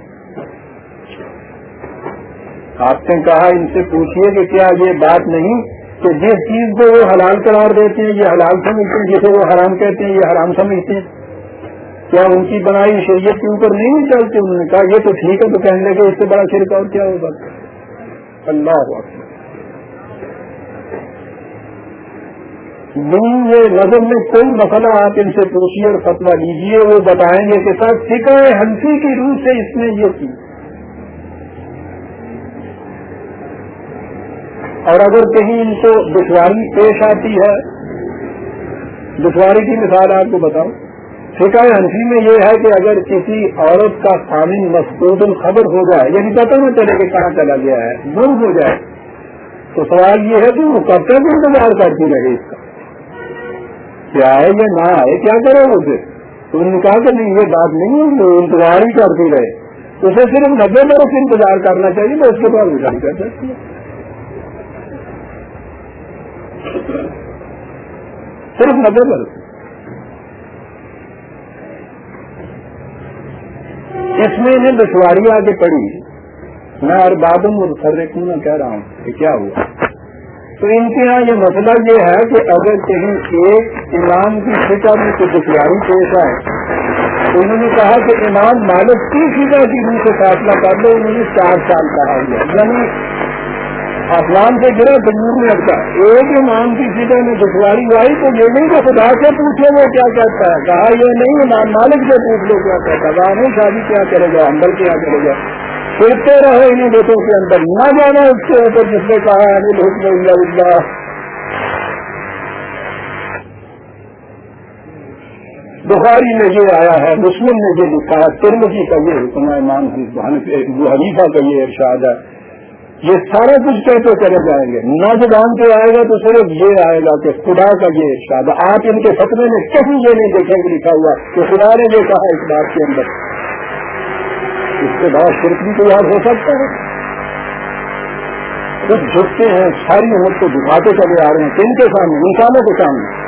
آپ نے کہا ان سے پوچھیے کہ کیا یہ بات نہیں کہ جس چیز کو وہ حلال قرار دیتے ہیں، یہ حلال سمجھتے ہیں، جسے وہ حرام کہتے ہیں، یہ حرام سمجھتے ہیں۔ کیا ان کی بنائی شریعت کے اوپر نہیں چلتے انہوں نے کہا یہ تو ٹھیک ہے، تو کہنے لگے اس سے بڑا شرک اور کیا ہوگا؟ اللہ دن یہ نظر میں کوئی مسئلہ آپ ان سے پوچھیے اور فتوا لیجیے، وہ بتائیں گے کہ سر فکر ہنسی کی روح سے اس نے یہ کی۔ اور اگر کہیں ان کو دشواری پیش آتی ہے، دشواری کی مثال آپ کو بتاؤں۔ فکر ہنسی میں یہ ہے کہ اگر کسی عورت کا قانون مسکوت خبر ہو جائے یعنی پتہ نہ چلے کہ کہاں چلا گیا ہے، گم ہو جائے، تو سوال یہ ہے کہ وہ کب تک انتظار کرتی رہے اس کا؟ کیا آئے یا نہ آئے، کیا کرے وہ پھر تو انہوں نے کہا کہ نہیں، یہ بات نہیں ہے، وہ انتظار ہی کرتے رہے۔ اسے صرف نبے برس انتظار کرنا چاہیے تو اس کے بعد اٹھائی کر سکتی ہے صرف نبے برس اس میں انہیں دشواری آگے پڑی۔ میں اور بادم اور کہہ رہا ہوں کہ کیا ہوا؟ تو ان کے یہاں یہ مسئلہ یہ ہے کہ اگر کہیں ایک امام کی فکر میں کوئی دشواری پیش آئے، تو انہوں نے کہا کہ امام مالک کی فکر کی روح سے فیصلہ کر لو، انہوں نے چار سال کہا گیا یعنی آسمان سے گرا دور میں لگتا ایک امام کی فکر میں دشواری آئی تو یہ نہیں کہ خدا سے پوچھے وہ کیا کہتا ہے۔ کہا، یہ نہیں، امام مالک سے پوچھ لو کیا کہتا ہے۔ کہا، نہیں شادی کیا کرے گا اندر کیا کرے گا۔ پھرتے رہے انہیں بیٹوں کے اندر۔ نہ جانا اس کے اوپر جس نے کہا انل حکم اللہ اللہ بخاری میں یہ آیا ہے، مسلم نے یہ لکھا ہے ترمجی کا یہ حکم ہے، امام حنیفہ کا یہ ارشاد ہے۔ یہ سارا کچھ کہتے چلے جائیں گے۔ نہ زبان پہ آئے گا تو صرف یہ آئے گا کہ خدا کا یہ ارشاد، آپ ان کے فتنے میں کہیں یہ نہیں دیکھیں گے لکھا ہوا کہ خدا نے یہ کہا اس بات کے اندر۔ اس کے بعد شرک بھی تیار ہو سکتا ہے۔ کچھ جھکتے ہیں، ساری عمر کو دکھاتے چلے آ رہے ہیں، کن کے سامنے؟ انسانوں کے سامنے۔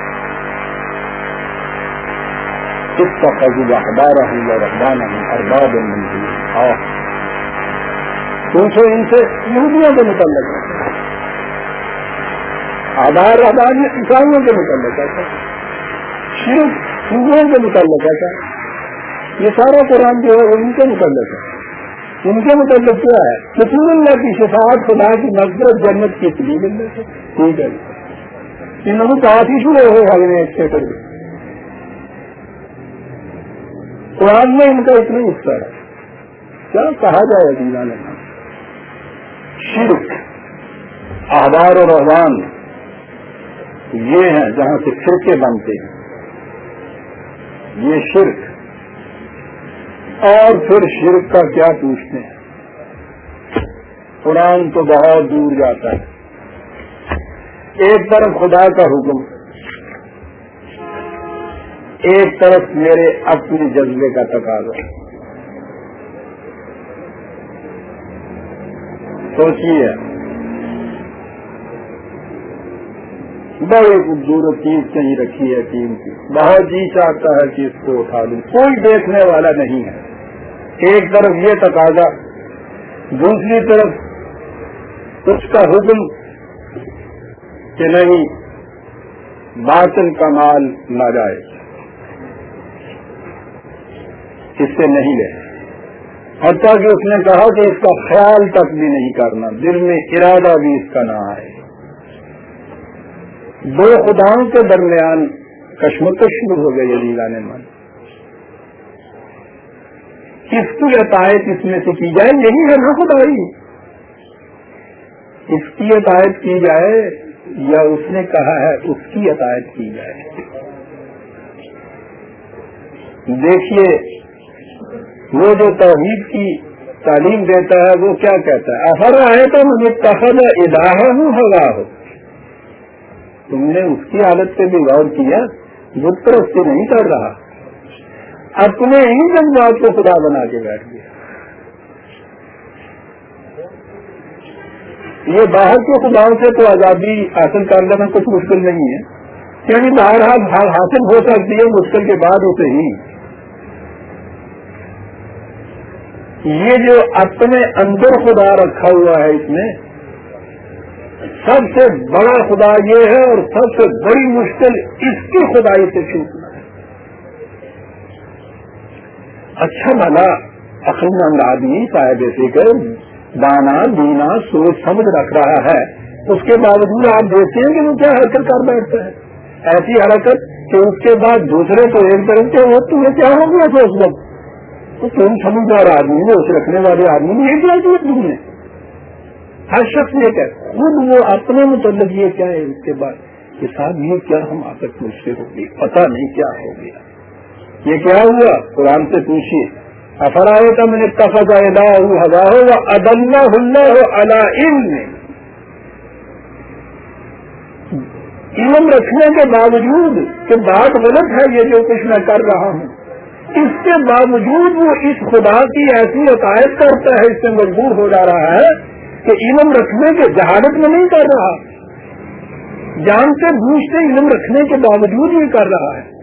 اس کا تجربہ ہدارہ ہوں یا رحمانہ ہوں ارباب اور پوچھو ان سے یہودیوں کے متعلق آدھار آدھار عیسائیوں کے متعلق ہے۔ صرف ہندوؤں کے متعلق ہے۔ یہ سارا قرآن جو ہے وہ ان کے متعلق ہے۔ ان کے متعلق کیا ہے؟ رسول اللہ کی شفاعت خدا کی نظرت جنت کی لیے ملنے سے ٹھیک ہے۔ انہوں نے کافی شروع ہو گئے اچھے کر قرآن میں ان کا اتنا حصہ ہے۔ کیا کہا جائے دینا لینا شرک. آدار اور احوان یہ ہیں جہاں سے فرقے بنتے ہیں. یہ شرک. اور پھر شرک کا کیا پوچھتے ہیں؟ قرآن تو بہت دور جاتا ہے. ایک طرف خدا کا حکم، ایک طرف میرے اپنے جذبے کا تقاضا. سوچیے بڑی خوبصورت چیز کہیں رکھی ہے ٹیم کی۔ بہت جی چاہتا ہے کہ اس کو اٹھا لوں کوئی دیکھنے والا نہیں ہے۔ ایک طرف یہ تقاضا، دوسری طرف اس کا حکم کہ نہیں، باطن کا مال نہ جائے۔ اس سے نہیں لے۔ حتیٰ کہ اس نے کہا کہ اس کا خیال تک بھی نہیں کرنا، دل میں ارادہ بھی اس کا نہ آئے۔ دو خداؤں کے درمیان کشمکش شروع ہو گئی علی نے من کس کی عطایت اس میں سے کی جائے؟ یہی ہے نا خدائی۔ اس کی عطایت کی جائے یا اس نے کہا ہے اس کی عطایت کی جائے؟ دیکھیے وہ جو توحید کی تعلیم دیتا ہے، وہ کیا کہتا ہے؟ افر آئے تو مجھے تخل اداہ ہوں ہوا ہو تم نے اس کی حالت پہ بھی غور کیا، بت پرستی نہیں کر رہا۔ اپنے ہی جذبات کو خدا بنا کے بیٹھ گیا۔ یہ باہر کے خداؤں سے تو آزادی حاصل کر لینا کچھ مشکل نہیں ہے کیونکہ باہر حال حاصل ہو سکتی ہے، مشکل کے بعد اسے ہی۔ یہ جو اپنے اندر خدا رکھا ہوا ہے اس میں، سب سے بڑا خدا یہ ہے اور سب سے بڑی مشکل اس کی خدائی سے چھوٹنا ہے۔ اچھا بھلا مند آدمی، صاحب فکر، دانا، دینا، سوچ، سمجھ رکھ رہا ہے۔ اس کے باوجود آپ دیکھتے ہیں کہ وہ کیا حرکت کر بیٹھتا ہے۔ ایسی حرکت کہ اس کے بعد دوسرے کو ایک طرح سے وہ تمہیں کیا ہو گیا تھا اس وقت؟ تو تم سمجھدار آدمی نے اسے رکھنے والے آدمی نے یہ کیا کیا تم ہر شخص یہ کہ خود وہ اپنے متعلق یہ کیا ہے اس کے بعد کہ صاحب، یہ کیا ہم آکر مجھ سے ہو گئی پتا نہیں کیا ہو گیا۔ یہ کیا ہوا؟ قرآن سے پوچھیے افرائے کا میں نے تفا ہوا ہو ادلہ ہلنا ہو اللہ علم۔ علم رکھنے کے باوجود کہ بات غلط ہے، یہ جو کچھ میں کر رہا ہوں۔ اس کے باوجود وہ اس خدا کی ایسی عقائد کرتا ہے، اس سے مجبور ہو جا رہا ہے کہ علم رکھنے کے جہالت میں نہیں کر رہا۔ جانتے بوجھتے علم رکھنے کے باوجود یہ کر رہا ہے۔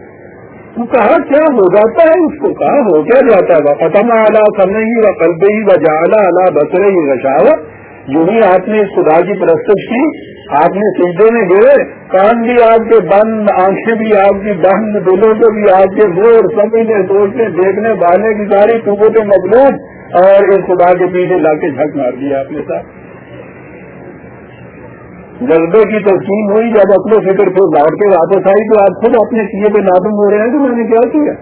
تو کہا، کیا ہو جاتا ہے؟ اس کو کہا، ہو کیا جاتا ہے؟ ختم اعلیٰ کرنے ہی و قلبے ہی و جالا اعلیٰ بسرے ہی رشاوت جو ہی آپ نے اس خدا کی پرستش کی۔ آپ نے سیدھے میں گئے، کان بھی آپ کے بند، آنکھیں بھی آپ کی بند، دلوں کو بھی آپ کے زور، سمجھنے، سوچنے، دیکھنے والے کی ساری قوتیں مضبوط اور اس خدا کے پیچھے لا کے جھک مار دیا آپ نے ساتھ جذبے کی تسکین ہوئی، جب اپنے فکر کو لوٹ کے واپس آئی، تو آپ خود اپنے کیے پہ نادم ہو رہے ہیں کہ میں نے کیا کیا؟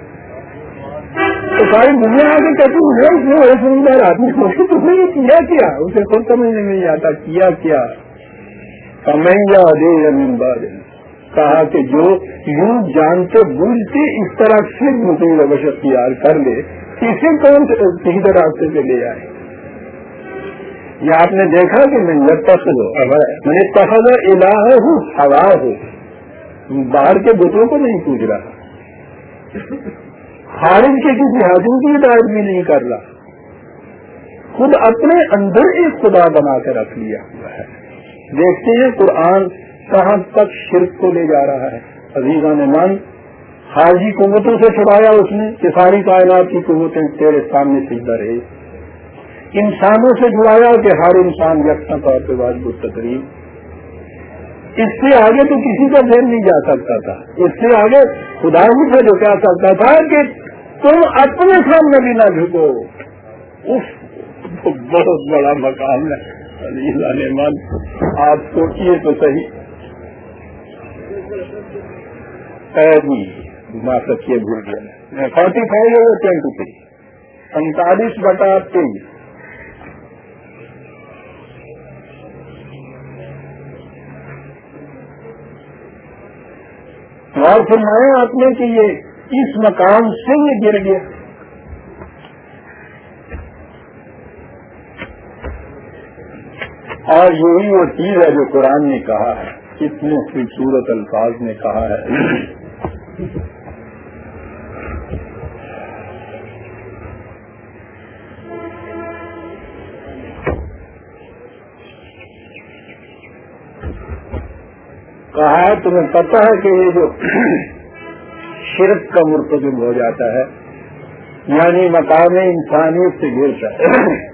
تو ساری دنیا آگے کہتی ہے، اس میں سمجھدار آدمی سوچتے نے کیا کیا؟ اسے خود سمجھ نہیں آتا، کیا کیا؟ کمیا دے زمین باد کہا کہ جو یوں جانتے بوجھتے اس طرح سے مزید روش اختیار کر لے اسے کون سیدھے راستے سے لے آئے۔ یہ آپ نے دیکھا کہ میں تخل میں نے تخل الہ ہوں ہوا ہو باہر کے بتوں کو نہیں پوچھ رہا۔ خارج کے کسی حاصل کی ہدایت بھی نہیں کر رہا۔ خود اپنے اندر ایک خدا بنا کے رکھ لیا ہوا ہے۔ دیکھتے ہیں قرآن کہاں تک شرک کو لے جا رہا ہے۔ عزیزہ نے من، حاجی قوتوں سے چھڑایا اس نے کہ ساری کائنات کی قوتیں تیرے سامنے سیدھا رہے انسانوں سے جڑایا کہ ہر انسان یکساں طور پہ واجب تقریب اس سے آگے تو کسی کا ذہن نہیں جا سکتا تھا۔ اس سے آگے خدا سے جو کہہ سکتا تھا کہ تم اپنے سامنے بھی نہ جھکو۔ اس بہت بڑا مقام ہے۔ من آپ سوچیے تو صحیح۔ ماں سکیے بھول گیا فورٹی فائیو ہے ٹوینٹی تھری۔ پینتالیس بٹا تیئیس اور فرمایا آپ نے کہ یہ اس مکان سے یہ گر گیا۔ اور یہی وہ چیز ہے جو قرآن نے کہا ہے۔ کتنے خوبصورت الفاظ نے کہا ہے۔ کہا ہے، تمہیں پتا ہے کہ یہ جو شرک کا مرتب ہو جاتا ہے یعنی مقام انسانیت سے گرتا ہے۔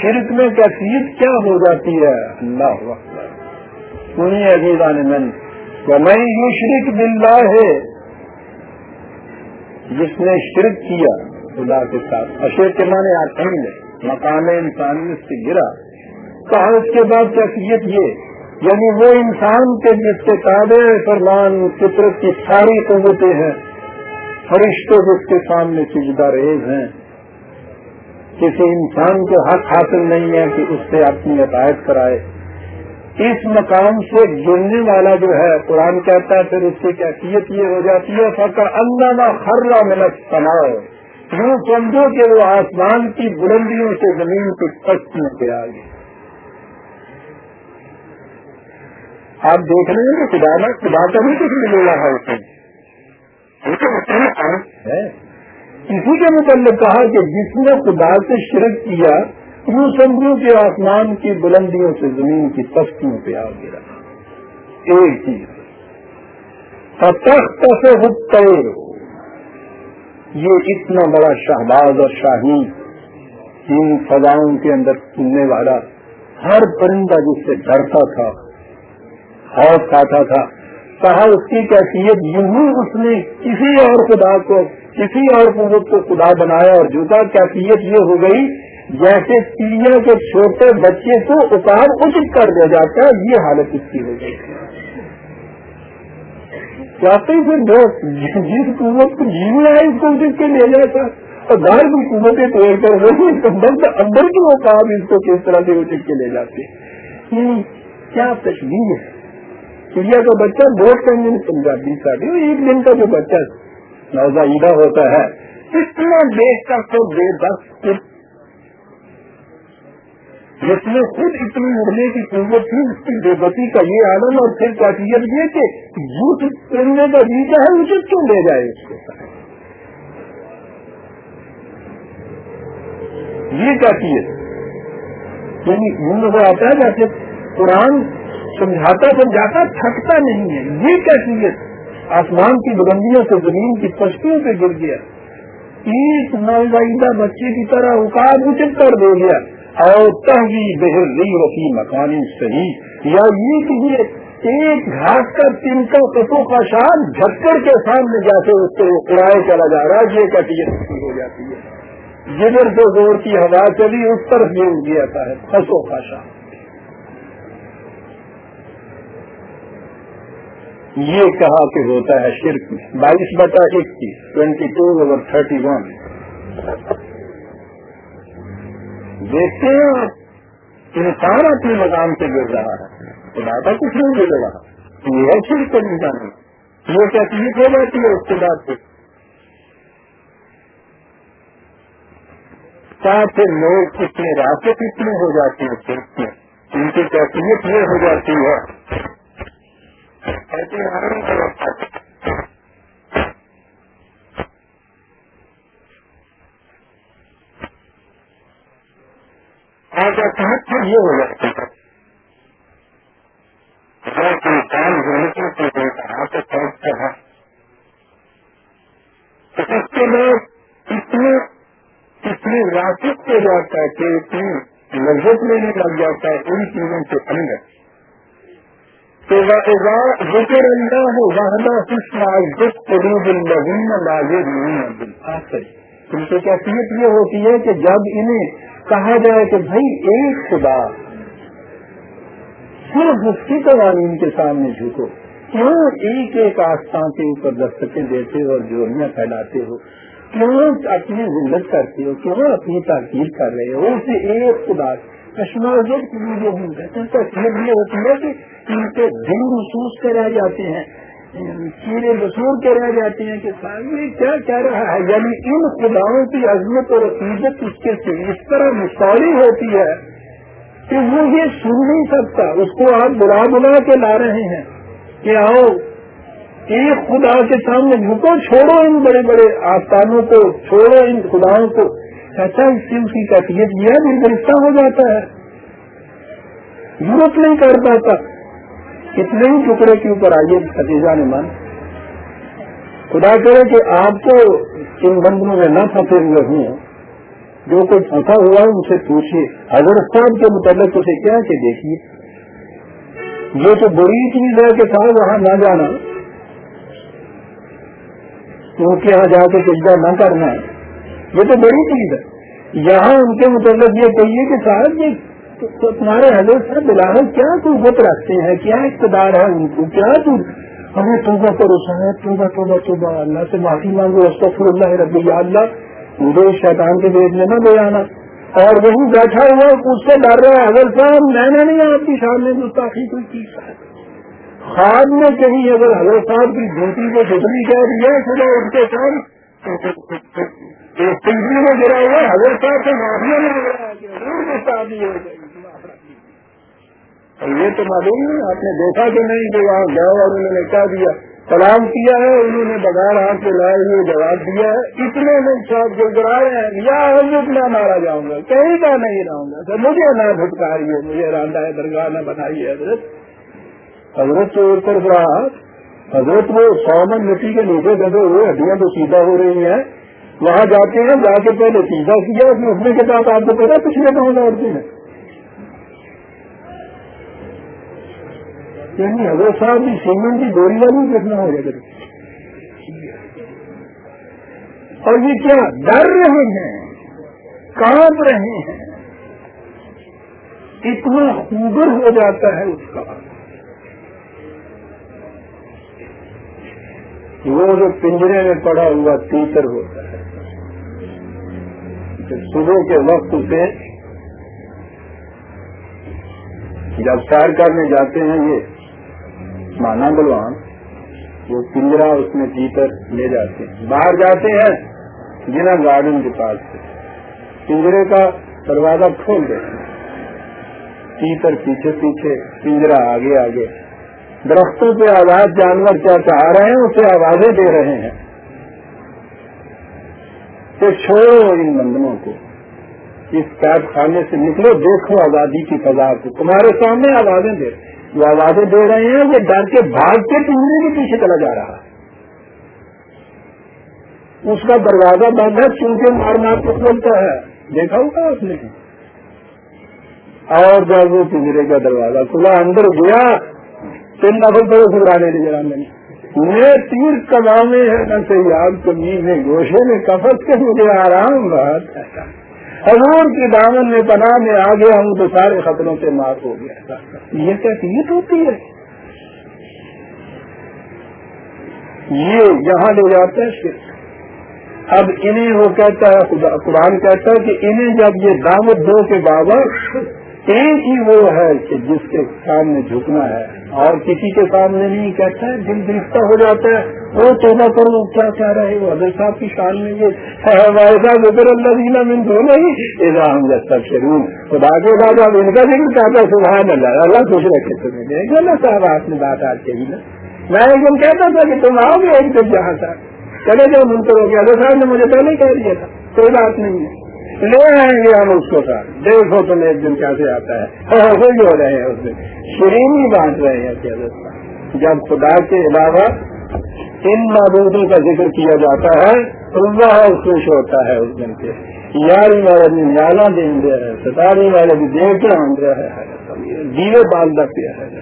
شرک میں کیفیت کیا ہو جاتی ہے؟ اللہ سنیے عزیزہ نے من میں یہ شرک بلّہ ہے جس نے شرک کیا خدا کے ساتھ۔ اشیر کے مانے آتے ہیں مقام انسانیت سے گرا۔ کہا اس کے بعد کیفیت یہ یعنی وہ انسان کے جس کے تابع فرمان، فطرت کی ساری قوتیں ہیں۔ فرشتوں جس کے سامنے سجدہ ریز ہیں۔ کسی انسان کو حق حاصل نہیں ہے کہ اس سے اپنی عطایت کرائے۔ اس مقام سے جڑنے والا جو ہے، قرآن کہتا ہے، پھر اس کی کیفیت یہ ہو جاتی ہے فکر اللہ خرا منت تناؤ یوں سمجھو کہ وہ آسمان کی بلندیوں سے زمین کی پستیوں پہ آ گئی آپ دیکھ رہے ہیں کہ خدا نہ، خدا کا بھی کچھ ملے گا ہے۔ اسی کے متعلق کہا کہ جس نے خدا سے شرک کیا یوں سمجھو کہ آسمان کی بلندیوں سے زمین کی تختیوں پہ آ گرا ایک چیز۔ تخت سے ہو۔ یہ اتنا بڑا شہباز اور شاہین ان فضاؤں کے اندر سننے والا ہر پرندہ جس سے ڈرتا تھا خوف کھاتا تھا، کہا اس کی کیفیت یوں اس نے کسی اور خدا کو کسی اور قوت کو خدا بنایا اور جھوٹا کیفیت یہ ہو گئی، جیسے چڑیا کے چھوٹے بچے کو اکار اچت کر دیا جاتا ہے، یہ حالت اس کی ہو گئی۔ چاہتے پھر جس قوت کو جیونا ہے اس کو اچت کے لے جاتا اور باہر کی قوتیں توڑ کر وہ اندر کی اوقات اس کو کس طرح سے اچت کے لے جاتے کیا تشویر ہے؟ چڑیا کا بچہ بہت کم دن پنجابی ساتھی ایک دن کا جو بچہ نوزائیدہ ہوتا ہے۔ اتنا دیکھ کر تو بے دس جس میں خود اتنی اڑنے کی قوت تھی اس کی بے بتی کا یہ عالم اور پھر کیفیت یہ کہ جھوٹ کرنے کا بیجا ہے اسے کیوں لے جائے اس کے ساتھ یہ کیفیت۔ یعنی یوں نظر آتا ہے جیسے قرآن سمجھاتا سمجھاتا، تھکتا نہیں ہے۔ یہ کیفیت۔ آسمان کی بلندیوں سے زمین کی پشتوں پہ گر گیا۔ ایک نوزائیدہ بچے کی طرح اکاب اچت کر دے گیا۔ اور تہوی بہر نہیں ہوتی مکانی صحیح۔ یا یہ کہ ایک گھاس کا تین سو کسوں کا شان جھکڑ کے سامنے جا کے اس کو اڑائے چلا جا رہا ہے، یہ کٹیت ہو جاتی ہے۔ جدھر سے زور کی ہوا چلی، اس طرف یہ اڑ جاتا ہے خسوں کا شان۔ یہ کہا کہ ہوتا ہے شرک میں۔ بائیس بٹا اکیس twenty two over thirty one. دیکھتے ہیں انسان اپنے مقام سے گر رہا ہے، خدا کا کچھ نہیں گر رہا۔ یہ ہے چیز کو جانا وہ کیا چیز ہو جاتی ہے اس کے بعد سے۔ پھر لوگ کتنے راستے کتنے ہو جاتے ہیں صرف میں۔ ان کی کیفیت یہ ہو جاتی ہے پھر یہ ہو جاتا ہے انسان ہونے کے کہا تو سوچتا ہے، تو اس کے لیے اتنے ہو جاتا ہے کہ اتنی لذت لینے لگ جاتا ہے ان چیزوں کے اندر ذکر اللہ وحدہ حسن قریب الذین لا یؤمنون بالآخر ان کی کیفیت یہ ہوتی ہے کہ جب انہیں کہا جائے کہ بھائی ایک خدا صرف اس کی قوانین کے سامنے جھکو، کیوں ایک ایک آستان کے اوپر دستکیں دیتے ہو اور جوڑیاں پھیلاتے ہو؟ کیوں اپنی ذلت کرتے ہو؟ کیوں اپنی تاکیر کر رہے ہو؟ اسے ایک خدا، کشمیر تاکیر یہ ہوتی ہے کہ ان کے دل محسوس کے رہ جاتے ہیں کیڑے مسور کے رہ جاتے ہیں کہ یہ کیا کہہ رہا ہے؟ یعنی ان خداؤں کی عظمت اور عقیدت اس کے سے اس طرح مشتعری ہوتی ہے کہ وہ یہ سن نہیں سکتا۔ اس کو آپ بلا بلا کے لا رہے ہیں کہ آؤ ایک خدا کے سامنے جھکو چھوڑو ان بڑے بڑے آستانوں کو، چھوڑو ان خداؤں کو۔ ایسا اس سے اس کی کیفیت یہ گرفتہ ہو جاتا ہے۔ ضرورت نہیں کر پاتا۔ کتنے ہی ٹکڑے کے اوپر آئیے ختیجہ نے مان خدا کرے کہ آپ کو ان بندنوں میں نہ پھنسے ہوئے ہوں۔ جو کوئی پھنسا ہوا ہے ان سے پوچھیے حضرت صاحب کے متعلق اسے کیا کہ دیکھیے یہ تو بڑی چیز ہے کہ صاحب وہاں نہ جانا۔ کیونکہ یہاں جا کے سجدہ نہ کرنا۔ یہ تو بڑی چیز ہے۔ یہاں ان کے متعلق یہ کہیے کہ صاحب یہ تو تمہارے حضرت صاحب بلاول کیا قوت رکھتے ہیں؟ کیا اقتدار ہے ان کو؟ کیا تو ہمیں توبہ کرو صاحب توبہ توبہ توبہ۔ اللہ سے معافی مانگو استغفر اللہ ربی اللہ مجھے شیطان کے بیچ میں نہ لے آنا۔ اور وہی بیٹھا ہوا اس سے ڈر رہا ہے، حضرت صاحب، میں نے نہیں آپ کی سامنے گستاخی کوئی کی خواب میں کہیں اگر حضرت صاحب کی ڈیوٹی کو جتنی کہہ دیا صبح اٹھ کے ساتھ پنجری میں گرا ہوا، حضرت صاحب سے معافیا لگ رہا ہے ضرور شادی ہو گئی اور یہ تو معلوم نہیں، آپ نے دیکھا کہ نہیں کہ وہاں گئے اور انہوں نے کیا دیا، سلام کیا ہے، انہوں نے بغیر ہاتھ کے لائے ہوئے جواب دیا ہے، اتنے لوگ ساتھ جو رہے ہیں، یا حضرت نہ مارا جاؤں گا، کہیں کا نہیں رہوں گا۔ سر مجھے نہ ہے مجھے راندہ ہے درگاہ نہ بنائیے، حضرت۔ حضرت چور کر رہا، حضرت وہ سومن مٹی کے نیچے گدے ہوئے، ہڈیاں تو سیدھا ہو رہی ہیں۔ وہاں جاتے ہیں، جا کے پہلے سیدھا کیا، اس میں اٹھنے کے آپ کو پتا، پچھلے کہاں دوڑتے ہیں یعنی حضرت صاحب کی سیمنٹ کی ڈوری والی دیکھنا ہو جائے اور یہ کیا ڈر رہے ہیں؟ کانپ رہے ہیں۔ اتنا خوبر ہو جاتا ہے اس کا۔ وہ جو پنجرے میں پڑا ہوا تیتر ہوتا ہے۔ صبح کے وقت سے جب سیر کرنے جاتے ہیں یہ مانا بلوان وہ پنجرا اس میں پیتر لے جاتے ہیں۔ باہر جاتے ہیں جنا گارڈن کے پاس سے۔ پنجرے کا دروازہ کھول دیتے ہیں۔ پیتر پیچھے پیچھے پنجرا آگے آگے۔ درختوں پہ آواز، جانور کیا چاہ رہے ہیں، اسے آوازیں دے رہے ہیں۔ تو چھوڑو ان بندنوں کو۔ اس قید خانے سے نکلو، دیکھو آزادی کی فضا کو۔ تمہارے سامنے آوازیں دے رہے ہیں۔ وہ آوازیں دے رہے ہیں، وہ ڈر کے بھاگ کے پنجرے کے پیچھے چلا جا رہا ہے۔ اس کا دروازہ بند ہے، چونکہ مار مار کو کھولتا ہے۔ دیکھا ہوگا اس نے۔ اور جب وہ پنجرے کا دروازہ کھلا، اندر گیا، تین نفل پہ سکھانے لگے میں نے تیر کبامے ہے نہ سے یاد کمی میں گوشے میں کفت کے مجھے آرام بات حضور کی دامن میں پناہ میں آ گیا ہوں تو سارے خطروں سے مار ہو گیا۔ یہ کیفیت ہوتی ہے۔ یہ یہاں لے جاتے ہیں اب انہیں وہ کہتا ہے، قرآن کہتا ہے کہ انہیں جب یہ دعوت دو کے بابا ایک ہی وہ ہے کہ جس کے سامنے جھکنا ہے اور کسی کے سامنے نہیں کہتا ہے، دل درختہ ہو جاتا ہے۔ وہ توبہ کرو کیا کہہ رہے وہ حضرت صاحب کی شان میں یہ ویسا ذکر اللہ دینا من دو نہیں اظہام سب شروع خدا کے بعد اب ان کا ذکر کہتا ہے سبحان اللہ۔ اللہ خوش رکھے تمہیں۔ دیکھ اللہ صاحب آپ نے بات آج کہی نا۔ میں ایک دم کہتا تھا کہ تم آؤ گے ایک دن جہاں تھا چلے جاؤ، منتر ہو گیا۔ اللہ صاحب نے مجھے پہلے کہہ دیا تھا۔ کوئی بات نہیں ہے۔ لے آئیں گے ہم اس کو ساتھ دیکھو تم ایک دن کیسے آتا ہے۔ ہاں، وہی ہو رہے ہیں اس میں شرینی بانٹ رہے ہیں جب خدا کے علاوہ ان معبودوں کا ذکر کیا جاتا ہے تو خوش ہوتا ہے اس دن کے۔ یاری والے بھی نیالا دیں گے ستارے والے بھی دیکھ رہے ہیں۔ دیوے باندھا کیا ہے۔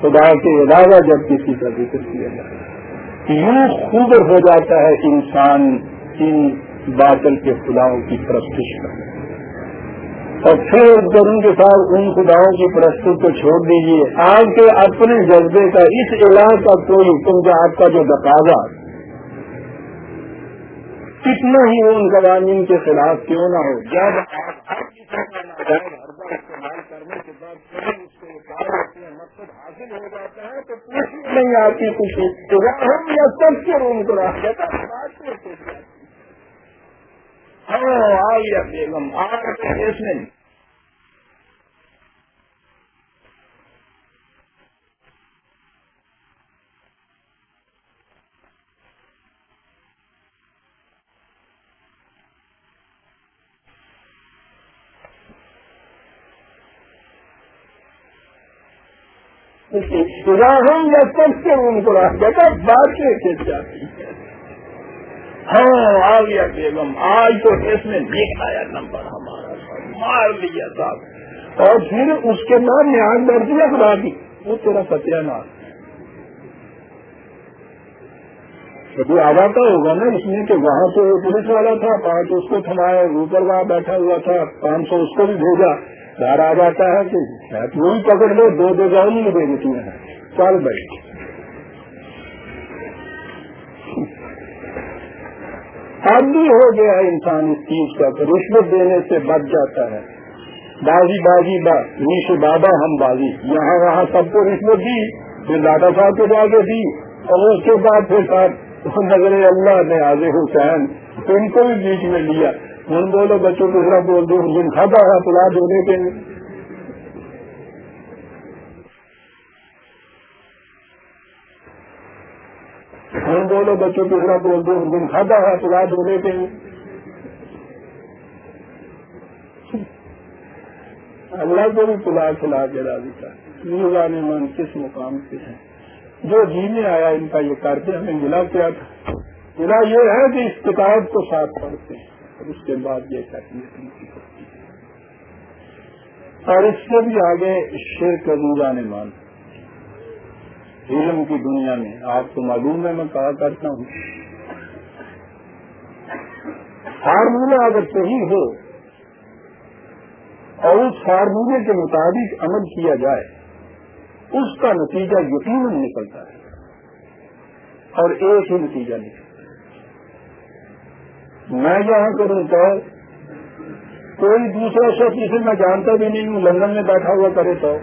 خدا کے علاوہ جب کسی کا ذکر کیا جاتا ہے، یوں خوب ہو جاتا ہے انسان، ان باطل کے خداؤں کی پرستش کریں۔ اور پھر ان کے ساتھ، ان خداؤں کی پرست کو چھوڑ دیجیے آپ کے اپنے جذبے کا، اس علاج کا کوئی حکم کا آپ کا جو تقاضا۔ کتنا ہی ان قوانین کے خلاف کیوں نہ ہو۔ جب استعمال کرنے کے بعد مقصد حاصل ہو جاتا ہے، تو نہیں آتی کچھ یا سب سے ان کو راہ جاتا ہے آئیے بیگم اس میں یا سب سے ان کو راہ جاتا باتیں جاتی ہے ہاں آ گیا بیگم۔ آج تو اس نے دیکھ آیا نمبر ہمارا۔ مار لیا صاحب۔ اور پھر اس کے بعد نیاز بڑھ دیا خدا کی۔ وہ تیرا ستیہ نام کبھی آ جاتا ہوگا نا، اس میں کہ وہاں تو پولیس والا تھا، پانچ اس کو تھمایا، اوپر وہاں بیٹھا ہوا تھا، پانچ سو اس کو بھی بھیجا۔ گھر آ جاتا ہے کہ وہی پکڑ لو دو دو جاؤ نہیں دے دیتی ہیں چل بھائی۔ بھی ہو گیا ہے انسان اس چیز کا تو رشوت دینے سے بچ جاتا ہے۔ بازی بازی نیش بابا ہم بازی۔ یہاں وہاں سب کو رشوت دی، پھر دادا صاحب کو جا کے دی، اور اس کے بعد پھر صاحب نظر اللہ نے آگے حسین ان کو بھی بیچ میں لیا۔ ہم بولو بچوں کو بول دو دن کھاتا ہے پلا دھونے کے ہم بولو بچوں کو ذرا بول دو دن کھاتا ہے پلا دھونے کے اللہ کو بھی پلا کھلا کے راضی کا نے من کس مقام سے ہے؟ جو جی میں آیا، ان کا یہ کرتے ہمیں ملا کیا تھا؟ ملا یہ ہے کہ اس کتاب کو ساتھ پڑھتے ہیں۔ اور اس کے بعد یہ کرتے ہیں اور اس سے بھی آگے شیر کا نے مان علم کی دنیا میں آپ کو معلوم ہے، میں کہا کرتا ہوں۔ فارمولہ اگر صحیح ہو اور اس فارمولے کے مطابق عمل کیا جائے، اس کا نتیجہ یقیناً نکلتا ہے۔ اور ایک ہی نتیجہ نکلتا ہے۔ میں یہاں کروں تو کوئی دوسرا شخص جسے میں جانتا بھی نہیں ہوں، لندن میں بیٹھا ہوا کرے تو۔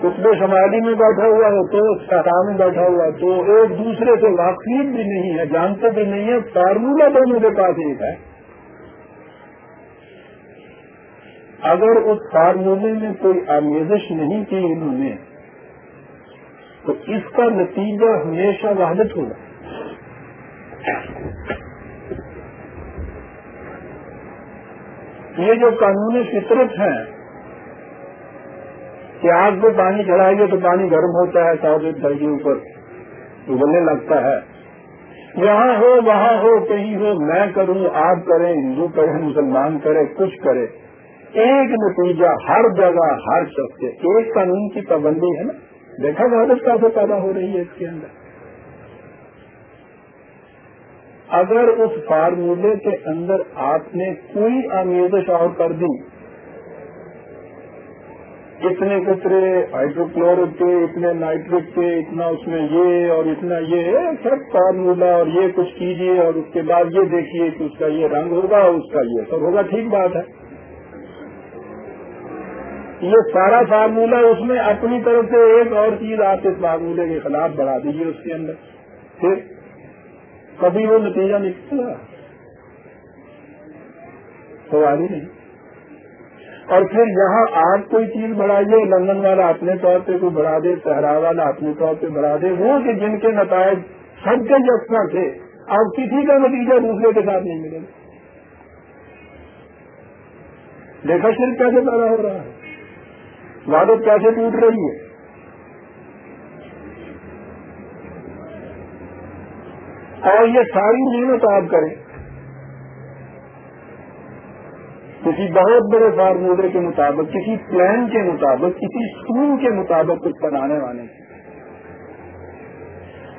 قطب شمالی میں بیٹھا ہوا ہو تو سہرا میں بیٹھا ہوا تو ایک دوسرے سے واقفیت بھی نہیں ہے، جانتے بھی نہیں ہے فارمولہ دونوں کے پاس ایک ہے۔ اگر اس فارمولے میں کوئی آمیزش نہیں کی انہوں نے، تو اس کا نتیجہ ہمیشہ وحدت ہوگا۔ یہ جو قانون فطرت ہیں کہ آگ کو پانی چڑھائیے تو پانی گرم ہوتا ہے سو درجے اوپر۔ ابلنے لگتا ہے۔ یہاں ہو وہاں ہو، کہیں ہو، میں کروں، آپ کریں، ہندو کریں، مسلمان کرے کچھ کرے ایک نتیجہ ہر جگہ، ہر شخص سے ایک قانون کی پابندی ہے نا۔ دیکھا عادت کیسے پیدا ہو رہی ہے اس کے اندر۔ اگر اس فارمولے کے اندر آپ نے کوئی آمیزش اور کر دی اتنے کترے ہائیڈروکلورک کے، اتنے نائٹرک کے، اتنا اس میں یہ اور اتنا یہ سب فارمولا اور یہ کچھ کیجیے اور اس کے بعد یہ دیکھیے کہ اس کا یہ رنگ ہوگا اس کا یہ سب ہوگا، ٹھیک بات ہے۔ یہ سارا فارمولہ اس میں اپنی طرف سے ایک اور چیز آپ اس فارمولے کے خلاف بڑھا دیجیے اس کے اندر۔ پھر کبھی وہ نتیجہ نکلتا۔ سوال ہی نہیں۔ اور پھر یہاں آپ کوئی چیز بڑھائیے لندن والا اپنے طور پہ کوئی بڑھا دے سہرا والا اپنے طور پہ بڑھا دے، وہ کہ جن کے نتائج سب کے یکساں اچھا تھے، اب کسی کا نتیجہ دوسرے کے ساتھ نہیں ملے گا۔ دیکھا صرف کیسے پیدا ہو رہا ہے؟ عادت کیسے ٹوٹ رہی ہے اور یہ ساری محنت آپ کریں۔ کسی بہت بڑے فارمولے کے مطابق، کسی پلان کے مطابق، کسی اسکول کے مطابق کچھ بنانے والے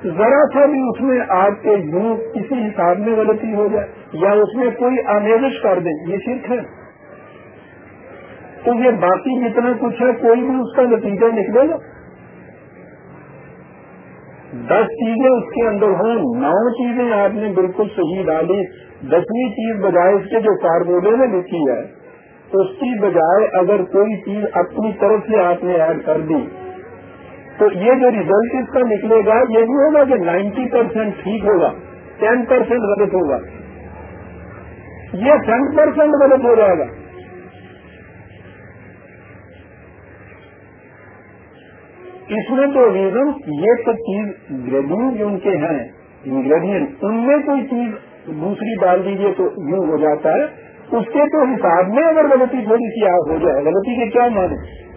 ذرا سا بھی اس میں آپ کے یوں کسی حساب میں غلطی ہو جائے یا اس میں کوئی آمیزش کر دیں یہ صرف ہے۔ تو یہ باقی جتنا کچھ ہے، کوئی بھی اس کا نتیجہ نکلے گا۔ دس چیزیں اس کے اندر ہوں، نو چیزیں آپ نے بالکل صحیح ڈالی۔ دسویں چیز بجائے اس کے جو فارمولے میں لکھی ہے، اس کی بجائے اگر کوئی چیز اپنی طرف سے آپ نے ایڈ کر دی، تو یہ جو ریزلٹ اس کا نکلے گا، یہ بھی ہوگا کہ نائنٹی پرسینٹ ٹھیک ہوگا، ٹین پرسینٹ غلط ہوگا۔ یہ ٹین پرسینٹ غلط ہو جائے گا۔ اس میں تو ریزن یہ تو چیز گریڈنگ جو ان کے ہیں انگریڈینٹ ان میں کوئی چیز دوسری ڈال دیجیے تو یوں ہو جاتا ہے۔ اس کے تو حساب میں اگر غلطی تھوڑی سی آپ ہو جائے، غلطی کے کیا مانے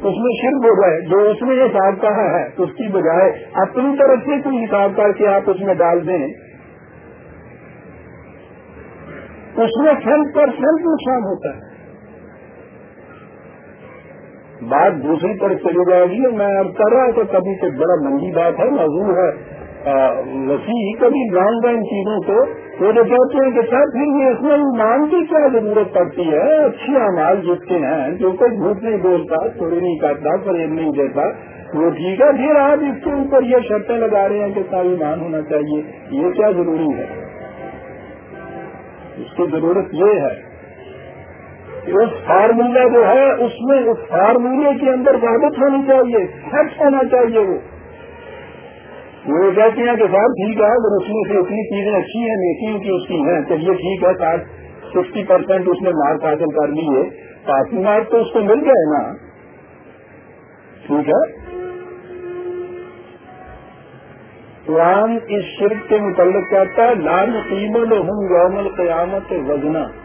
اس میں شرک ہو جائے، جو اس میں حساب کہا ہے، اس کی بجائے اپنی طرف سے کوئی حساب کر کے آپ اس میں ڈال دیں۔ اس میں سیلف پر سیلف نقصان ہوتا ہے۔ بات دوسری طرف چلی جائے گی میں اب کر رہا تو کبھی سے بڑا منگی بات ہے، موضوع ہے۔ وسیع، کبھی مانگ ان چیزوں کو وہ جو کہتے ہیں کہ سر، پھر بھی اس میں ایمان کی کیا ضرورت پڑتی ہے؟ اچھی امال جس کے ہیں، جو کوئی جھوٹ نہیں بولتا چوری نہیں کرتا فریب نہیں دیتا، وہ ٹھیک ہے۔ پھر آپ اس کے اوپر یہ شرطیں لگا رہے ہیں کہ سر، ایمان ہونا چاہیے، یہ کیا ضروری ہے؟ اس کی ضرورت یہ ہے اس فارمولہ جو ہے، اس میں اس فارمولے کے اندر واپس ہونی چاہیے سچ ہونا چاہیے وہ۔ وہ کہتے ہیں کہ صاحب، ٹھیک ہے، اگر اس میں سے اتنی چیزیں اچھی ہیں نیکیوں کی اس کی ہیں، چلیے ٹھیک ہے، ساٹھ، سکسٹی پرسینٹ اس نے مارک حاصل کر لیے پاسنگ مارک تو اس کو مل گئے نا۔ ٹھیک ہے۔ قرآن اس شرک کے متعلق کہتا ہے لال قیمت ہوں یوم القیامت وزنا۔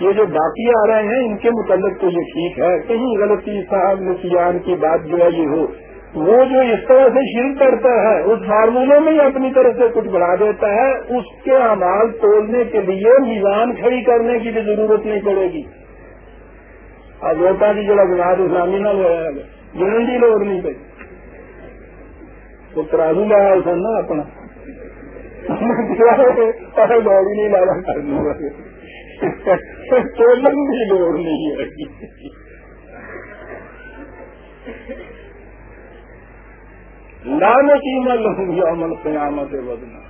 یہ جو باقی آ رہے ہیں، ان کے متعلق تو یہ ٹھیک ہے۔ کہیں غلطی صاحب، نسیان کی بات جو ہے یہ ہو، وہ جو اس طرح سے شروع کرتا ہے، اس فارمولے میں ہی اپنی طرف سے کچھ بڑھا دیتا ہے، اس کے امال توڑنے کے لیے میزان کھڑی کرنے کی بھی ضرورت نہیں پڑے گی۔ اب ہوتا کی جگہ بنیاد اسلامی نہ لوگ گرنٹی لوگ نہیں پہ تو ترازو لایا اس نا اپنا۔ باڑی نہیں لانا کرنے تولن کی لوڑ نہیں ہے لانے کی عمل ہوگی عمل قیامت بدنا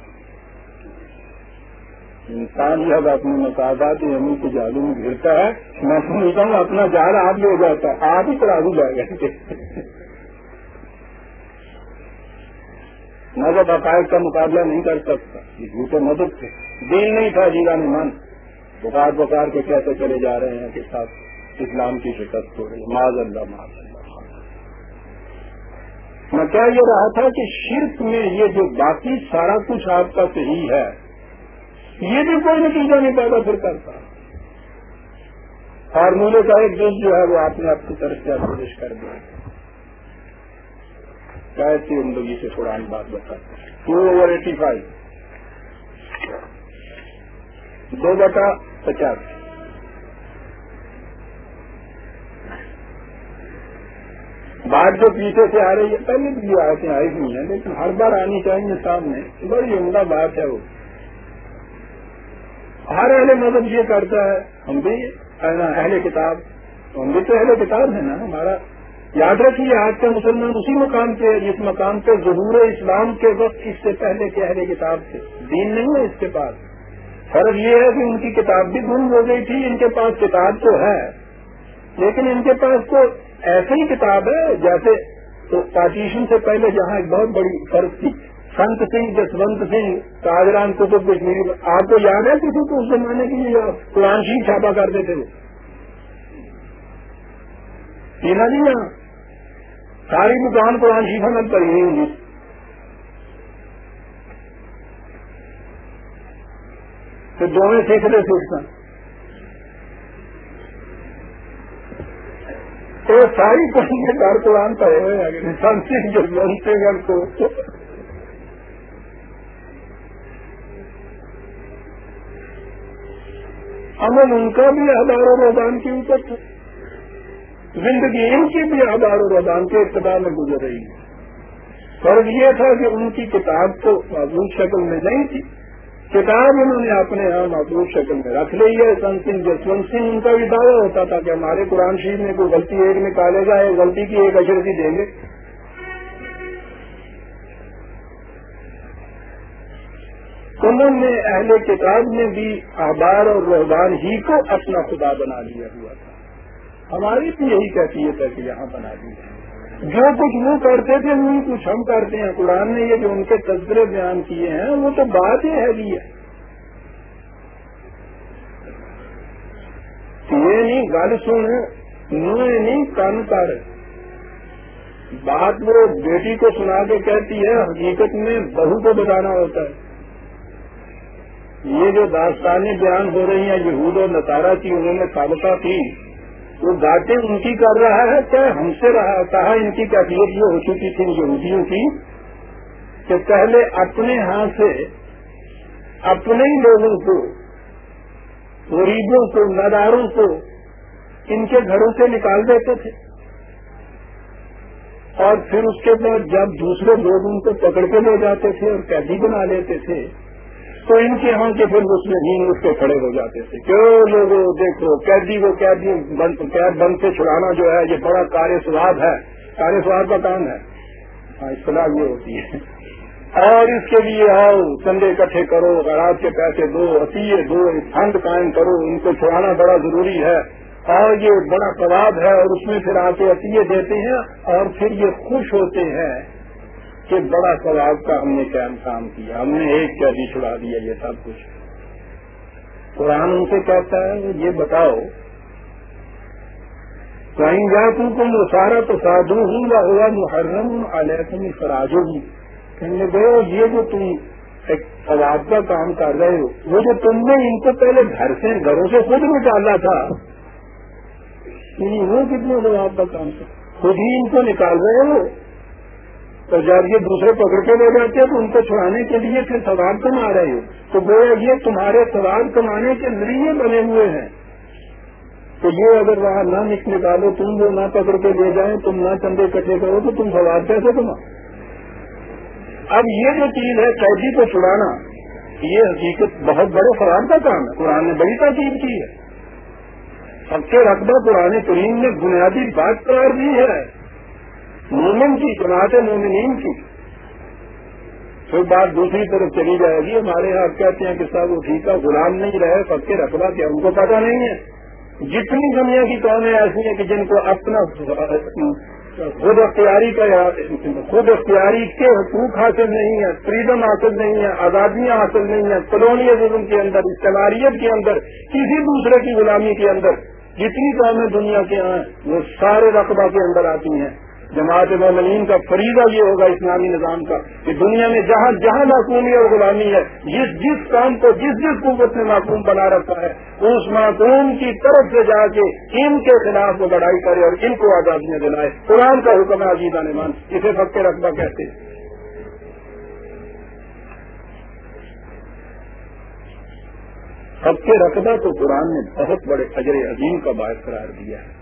انسان جب اپنے مساواتی امی کو جالو میں گرتا ہے، میں سمجھتا ہوں اپنا جال آپ لے جاتا ہے آپ ہی کرا جائے گا۔ مذہب عقائد کا مقابلہ نہیں کر سکتا، یہ جھوٹے مدد تھے۔ دل نہیں تھا جیلا نے من بکار بکار کے کہتے چلے جا رہے ہیں کہ ساتھ اسلام کی شکست ہو رہی ہے؟ معذ اللہ معذ اللہ۔ میں کہہ یہ رہا تھا کہ شرک میں یہ جو باقی سارا کچھ آپ کا صحیح ہے، یہ بھی کوئی نتیجہ نہیں پیدا پھر کرتا۔ فارمولے کا ایک دوست جو ہے وہ آپ نے اپنی طرف سے کوشش کر دیا کیسی زندگی سے قرآن بات بتا ٹو اوور ایٹی فائیو دو بٹا پچاس۔ بات جو پیچھے سے آ رہی ہے، پہلے بھی آیتیں آئی ہوئی ہیں، لیکن ہر بار آنی چاہیے سامنے۔ بڑی عمدہ بات ہے وہ۔ ہر اہل مذہب یہ کرتا ہے، ہم بھی اہل کتاب، ہم بھی تو اہل کتاب ہے نا، ہمارا یاد رکھیے آج کے مسلمان اسی مقام پہ جس مقام پہ ظہور اسلام کے وقت اس سے پہلے کے اہل کتاب تھے۔ دین نہیں ہے اس کے پاس۔ فرض یہ ہے کہ ان کی کتاب بھی گم ہو گئی تھی، ان کے پاس کتاب تو ہے۔ لیکن ان کے پاس تو ایسی ہی کتاب ہے، جیسے تو پارٹیشن سے پہلے جہاں ایک بہت بڑی فرق تھی۔ سنت سنگھ، جسونت سنگھ، تاجران کتب کشمیر آپ کو یاد ہے کسی کو اس زمانے کی قرآن شریف چھاپا کرتے تھے؟ تینا جی یہاں ساری دکان قرآن شریف میں پڑی نہیں تو دونوں سیکھتے سیکھتا تو ساری پڑھی کے گھر قرآن پڑے ہوئے ہیں۔ سنتے جو بنتے گھر کو۔ امن ان کا بھی آدار و ردان کے اوپر تھا۔ زندگی ان کی بھی آدار و ردان کے ابتدا میں گزر رہی ہے۔ فرض یہ تھا کہ ان کی کتاب تو معذور شکل میں نہیں تھی۔ کتاب انہوں نے اپنے یہاں محدود شکل میں رکھ لی ہے۔ سن سنگھ جسونت سنگھ ان کا بھی دعویٰ ہوتا تھا کہ ہمارے قرآن شریف میں کوئی غلطی ایک نکالے گا ایک غلطی کی ایک اشرفی دیں گے۔ انہوں نے اہل کتاب میں بھی آبار اور رحبان ہی کو اپنا خدا بنا لیا ہوا تھا۔ ہماری بھی یہی کیفیت ہے کہ یہاں بنا دی ہے جو کچھ وہ کرتے تھے وہی کچھ ہم کرتے ہیں۔ قرآن نے یہ جو ان کے تذکرے بیان کیے ہیں، وہ تو بات ہی ہے بھی ہے۔ یہ نہیں، گل سن نہیں کن کر بات وہ بیٹی کو سنا کے کہتی ہے، حقیقت میں بہو کو بتانا ہوتا ہے۔ یہ جو داستانیں بیان ہو رہی ہیں، یہود اور نتارا کی، انہوں نے سابقہ تھی وہ باتیں ان کی کر رہا ہے کیا ہم سے رہا، کہا ان کی کیفیت یہ ہو چکی تھی یہودیوں کی کہ پہلے اپنے ہاتھ سے اپنے ہی لوگوں کو، غریبوں کو نداروں کو ان کے گھروں سے نکال دیتے تھے۔ اور پھر اس کے بعد جب دوسرے لوگ ان کو پکڑ کے لے جاتے تھے اور قیدی بنا لیتے تھے تو ان کے یہاں کے پھر اس میں ہی اٹھ کے کھڑے ہو جاتے تھے۔ کیوں لوگوں دیکھو، قیدی کو قیدی قید بند سے چھڑانا جو ہے، یہ بڑا کاریہ سواد ہے۔ کاریہ سواد کا کام ہے۔ ہاں اصطلاح یہ ہوتی ہے۔ اور اس کے لیے آؤ چندے اکٹھے کرو رات کے پیسے دو، عطیے دو فنڈ قائم کرو۔ ان کو چھڑانا بڑا ضروری ہے۔ اور یہ بڑا ثواب ہے۔ اور اس میں پھر آ کے عطیے دیتے ہیں اور پھر یہ خوش ہوتے ہیں۔ کہ بڑا ثواب کا ہم نے کیا کام کیا؟ ہم نے ایک کیا بھی چھڑا دیا، یہ سب کچھ۔ قرآن ان سے کہتا ہے، یہ بتاؤ۔ کہیں جا تم تم سارا تو سادو ہوں یا ہوا محرم علیہ تم فراجو ہوں کہنے گئے یہ جو تم ایک ثواب کا کام کر رہے ہو، وہ جو تم نے ان کو پہلے گھر سے گھروں سے خود نکالا تھا یعنی وہ کتنے لوگ آپ کا کام تھا خود ہی ان کو نکال رہے ہو؟ تو جب یہ دوسرے پکڑ کے لے جاتے ہیں تو ان کو چھڑانے کے لیے پھر سوال کما رہے ہو۔ تو گویا یہ تمہارے سوال کمانے کے ذریعے بنے ہوئے ہیں۔ تو یہ اگر وہاں نہ نکالو، تم وہ نہ پکڑ کے لے جائیں، تم نہ چندے کٹھے کرو، تو تم سوال کیسے کما اب یہ جو چیز ہے قیدی کو چھڑانا، یہ حقیقت بہت بڑے فرار کا کام ہے۔ قرآن نے بڑی تاکیب کی ہے۔ سب کے رقبہ پرانے کریم نے بنیادی بات قرار دی ہے۔ مومن کی، جماعت مومنین کی۔ پھر بات دوسری طرف چلی جائے گی، ہمارے یہاں کہتے ہیں کہ صاحب وہ ٹھیک ہے، غلام نہیں رہے سب کے رقبہ کیا ان کو پتا نہیں ہے۔ جتنی دنیا کی قومیں ایسی ہیں کہ جن کو اپنا خود اختیاری کا خود اختیاری کے حقوق حاصل نہیں ہے فریڈم حاصل نہیں ہے آزادیاں حاصل نہیں ہیں کلونیزم کے اندر استعماریت کے اندر، کسی دوسرے کی غلامی کے اندر، جتنی قومیں دنیا کے ہاں ہیں، وہ سارے رقبہ کے اندر آتی ہیں۔ جماعت مومنین کا فریضہ یہ ہوگا اسلامی نظام کا کہ دنیا میں جہاں جہاں معقومی اور غلامی ہے، جس جس کام کو جس جس قوت نے معقوم بنا رکھا ہے، اس معقوم کی طرف سے جا کے ان کے خلاف وہ لڑائی کرے اور ان کو آزادیاں دلائے۔ قرآن کا حکم ہے عزیزہ نمان اسے فق رقبہ کہتے ہیں۔ سب کے رقبہ تو قرآن نے بہت بڑے اجر عظیم کا باعث قرار دیا ہے۔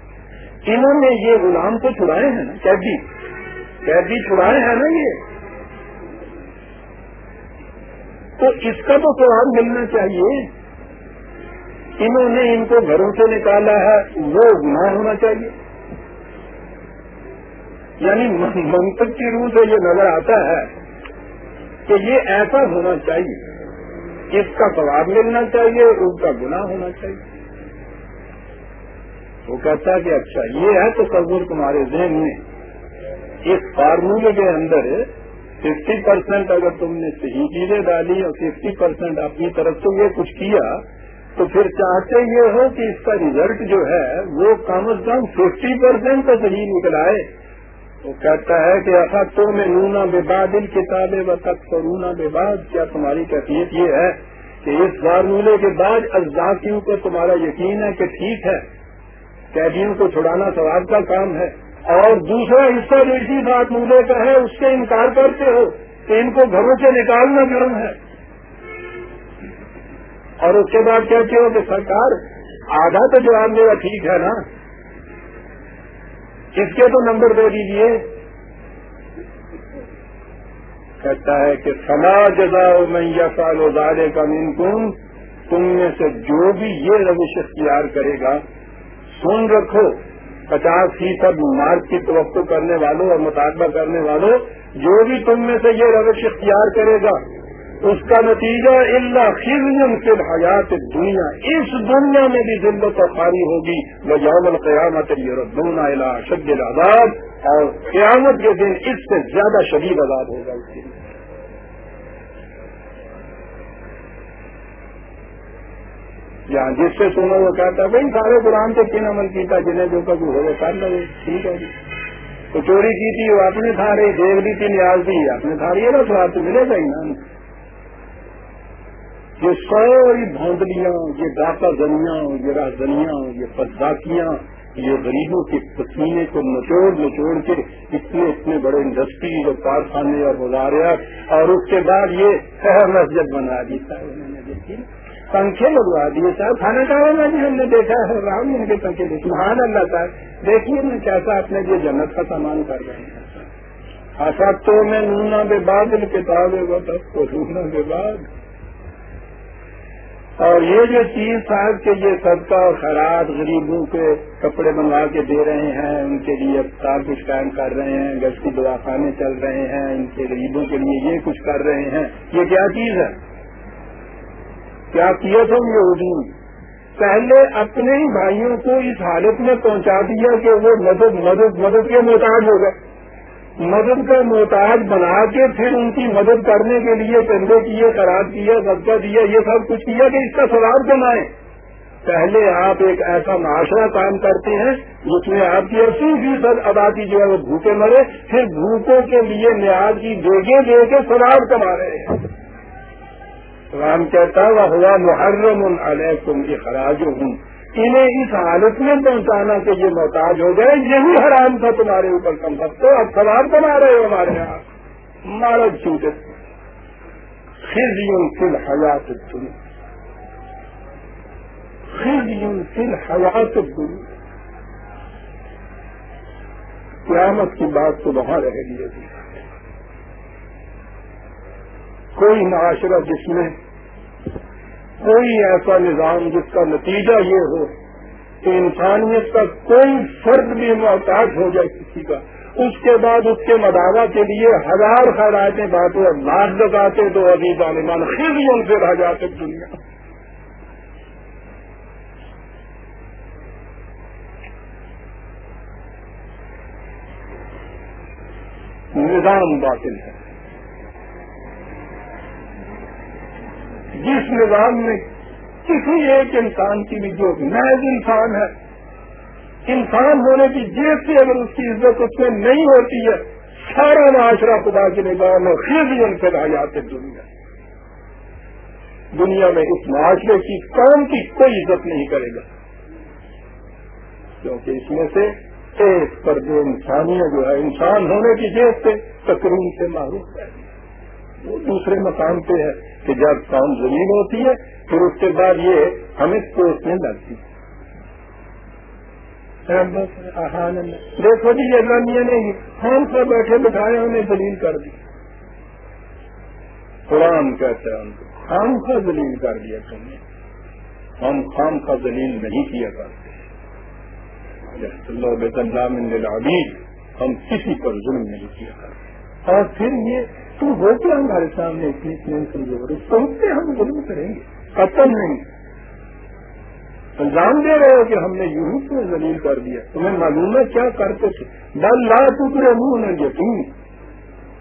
انہوں نے یہ غلام تو چھڑائے ہیں نا، قیدی۔ قیدی چھڑائے ہیں نا یہ۔ تو اس کا تو سوال ملنا چاہیے۔ انہوں نے ان کو گھروں سے نکالا ہے، وہ گناہ ہونا چاہیے۔ یعنی منطق کی روح سے یہ نظر آتا ہے کہ یہ ایسا ہونا چاہیے۔ اس کا ثواب ملنا چاہیے، اس کا گناہ ہونا چاہیے۔ وہ کہتا ہے کہ اچھا یہ ہے تو تصور تمہارے ذہن میں۔ اس فارمولے کے اندر ففٹی پرسینٹ اگر تم نے صحیح چیزیں ڈالی اور ففٹی پرسینٹ اپنی طرف سے یہ کچھ کیا، تو پھر چاہتے یہ ہو کہ اس کا ریزلٹ جو ہے وہ کم از کم ففٹی پرسینٹ تو صحیح نکل آئے۔ وہ کہتا ہے کہ ایسا تو میں نونا بے بادل کتابیں و تک رونا بے باد کیا تمہاری کیفیت یہ ہے کہ اس فارمولے کے بعد ازاکیوں کو تمہارا یقین ہے کہ ٹھیک ہے؟ قیدیوں کو چھڑانا ثواب کا کام ہے۔ اور دوسرا حصہ جو اسی فارمولے کا ہے، اس سے انکار کرتے ہو کہ ان کو گھروں سے نکالنا گرم ہے۔ اور اس کے بعد کہتے ہو کہ سرکار، آدھا تو جواب میرا ٹھیک ہے نا؟ اس کے تو نمبر دے دیجیے کہتا ہے کہ سما جزا میں یا سال و زارے کا ممکن تم میں سے جو بھی یہ روش اختیار کرے گا سن رکھو۔ پچاس فیصد مارک کی توقع کرنے والوں اور مطالبہ کرنے والوں، جو بھی تم میں سے یہ روش اختیار کرے گا، اس کا نتیجہ اللہ خزم کے حیات دنیا اس دنیا میں بھی ذلت و خاری ہوگی۔ وہ یوم القیامت یہ ردونا شد العذاب اور قیامت کے دن اس سے زیادہ شدید آزاد ہوگا۔ اس کے یا جس سے سنو وہ کہتا بھائی سارے قرآن سے کن عمل کیتا، جنہیں جو کبھی ہو گئے کر لگے ٹھیک ہے جی۔ تو چوری کی تھی، وہ اپنے تھارے دیکھ لی تھی، نیاز دی اپنے تھاری ہے نا سواد تو ملے گا ہی نا۔ یہ ساری بھونڈلیاں، یہ داتا زنیاں، یہ راہدنیاں یہ پداکیاں یہ غریبوں کے پسینے کو نچوڑ نچوڑ کے اتنے اتنے بڑے انڈسٹریز اور کارخانے اور گزاریا اور اس کے بعد یہ شہر مسجد بنا دی صاحب انہوں نے پنکھے لگوا دیے صاحب، کھانا کھانا میں ہم نے دیکھا ہے رام ان کے پنکھے دیکھ مہان اللہ صاحب، دیکھیے میں کیسا اپنے یہ جنت کا سامان کر رہے ہیں۔ تو میں نونا بے بادل کتاب تو رونا بے بعد اور یہ جو چیز صاحب کے یہ صدقہ اور خیرات غریبوں کے کپڑے بنوا کے دے رہے ہیں، ان کے لیے افطار کچھ قائم کر رہے ہیں گز کی دواخانے چل رہے ہیں، ان کے غریبوں کے لیے یہ کچھ کر رہے ہیں۔ یہ کیا چیز ہے؟ کیا کیا تھا یہ پہلے اپنے ہی بھائیوں کو اس حالت میں پہنچا دیا کہ وہ مدد مدد مدد کے محتاج ہو گئے۔ مدد کا محتاج بنا کے پھر ان کی مدد کرنے کے لیے چندے کیے قرار کیا صدقہ دیا، یہ سب کچھ کیا کہ اس کا سواب کمائے۔ پہلے آپ ایک ایسا معاشرہ کام کرتے ہیں، جس میں آپ کی اسی فیصد آبادی جو ہے وہ بھوکے مرے، پھر بھوکوں کے لیے نیاز کی دیگے دے کے سواب کما رہے ہیں۔ رام کہتا وہ ہوا محرم علیکم خراج ہوں انہیں اس حالت میں پہنچانا کہ یہ محتاج ہو جائے یہی حرام تھا تمہارے اوپر کم تو اب سوال بنا رہے ہو ہمارے یہاں۔ مارا چوٹے خزیوں فل حیات تم خزیوں فل حیات تم قیامت کی بات تو وہاں رہ گی۔ کوئی معاشرہ جس میں کوئی ایسا نظام جس کا نتیجہ یہ ہو کہ انسانیت کا کوئی فرد بھی محتاج ہو جائے کسی کا، اس کے بعد اس کے مداوع کے لیے ہزار خیراتیں باتیں، لاکھ لگاتے تو ابھی ظالمان خود ہی ان سے رہ جاتے دنیا۔ نظام باطل ہے۔ جس نظام میں کسی ایک انسان کی بھی جو محض انسان ہے، انسان ہونے کی جیب سے اگر اس کی عزت اس میں نہیں ہوتی ہے، سارا معاشرہ خدا کے نظام میں خود ان سے رہ جاتے دنیا دنیا میں اس معاشرے کی کام کی کوئی عزت نہیں کرے گا۔ کیونکہ اس میں سے ایک پر جو انسانیت جو ہے، انسان ہونے کی جیب سے تقریم سے معروف ہے۔ وہ دوسرے مقام پہ ہے۔ کہ جب کام زمین ہوتی ہے، پھر اس کے بعد یہ ہمیں سوچنے لگتی دیکھو جی اللہ میاں نے ہم سے بیٹھے بٹھائے، انہیں دلیل کر دی۔ قرآن کہتے ہیں خام کا دلیل کر دیا تم نے۔ ہم خام کا دلیل نہیں کیا کرتے۔ اللہ بیت اللہ ہم کسی پر ظلم نہیں کیا کرتے۔ اور پھر یہ تو ہو کیا ہمارے سامنے اتنی اتنے کمزور سوچتے ہم ظلم کریں گے۔ قتل نہیں۔ الزام دے رہے ہو کہ ہم نے یوں ہی زلیل کر دیا۔ تمہیں معلوم ہے کیا کرتے تھے؟ بل لا ٹکڑے منہ میں یقین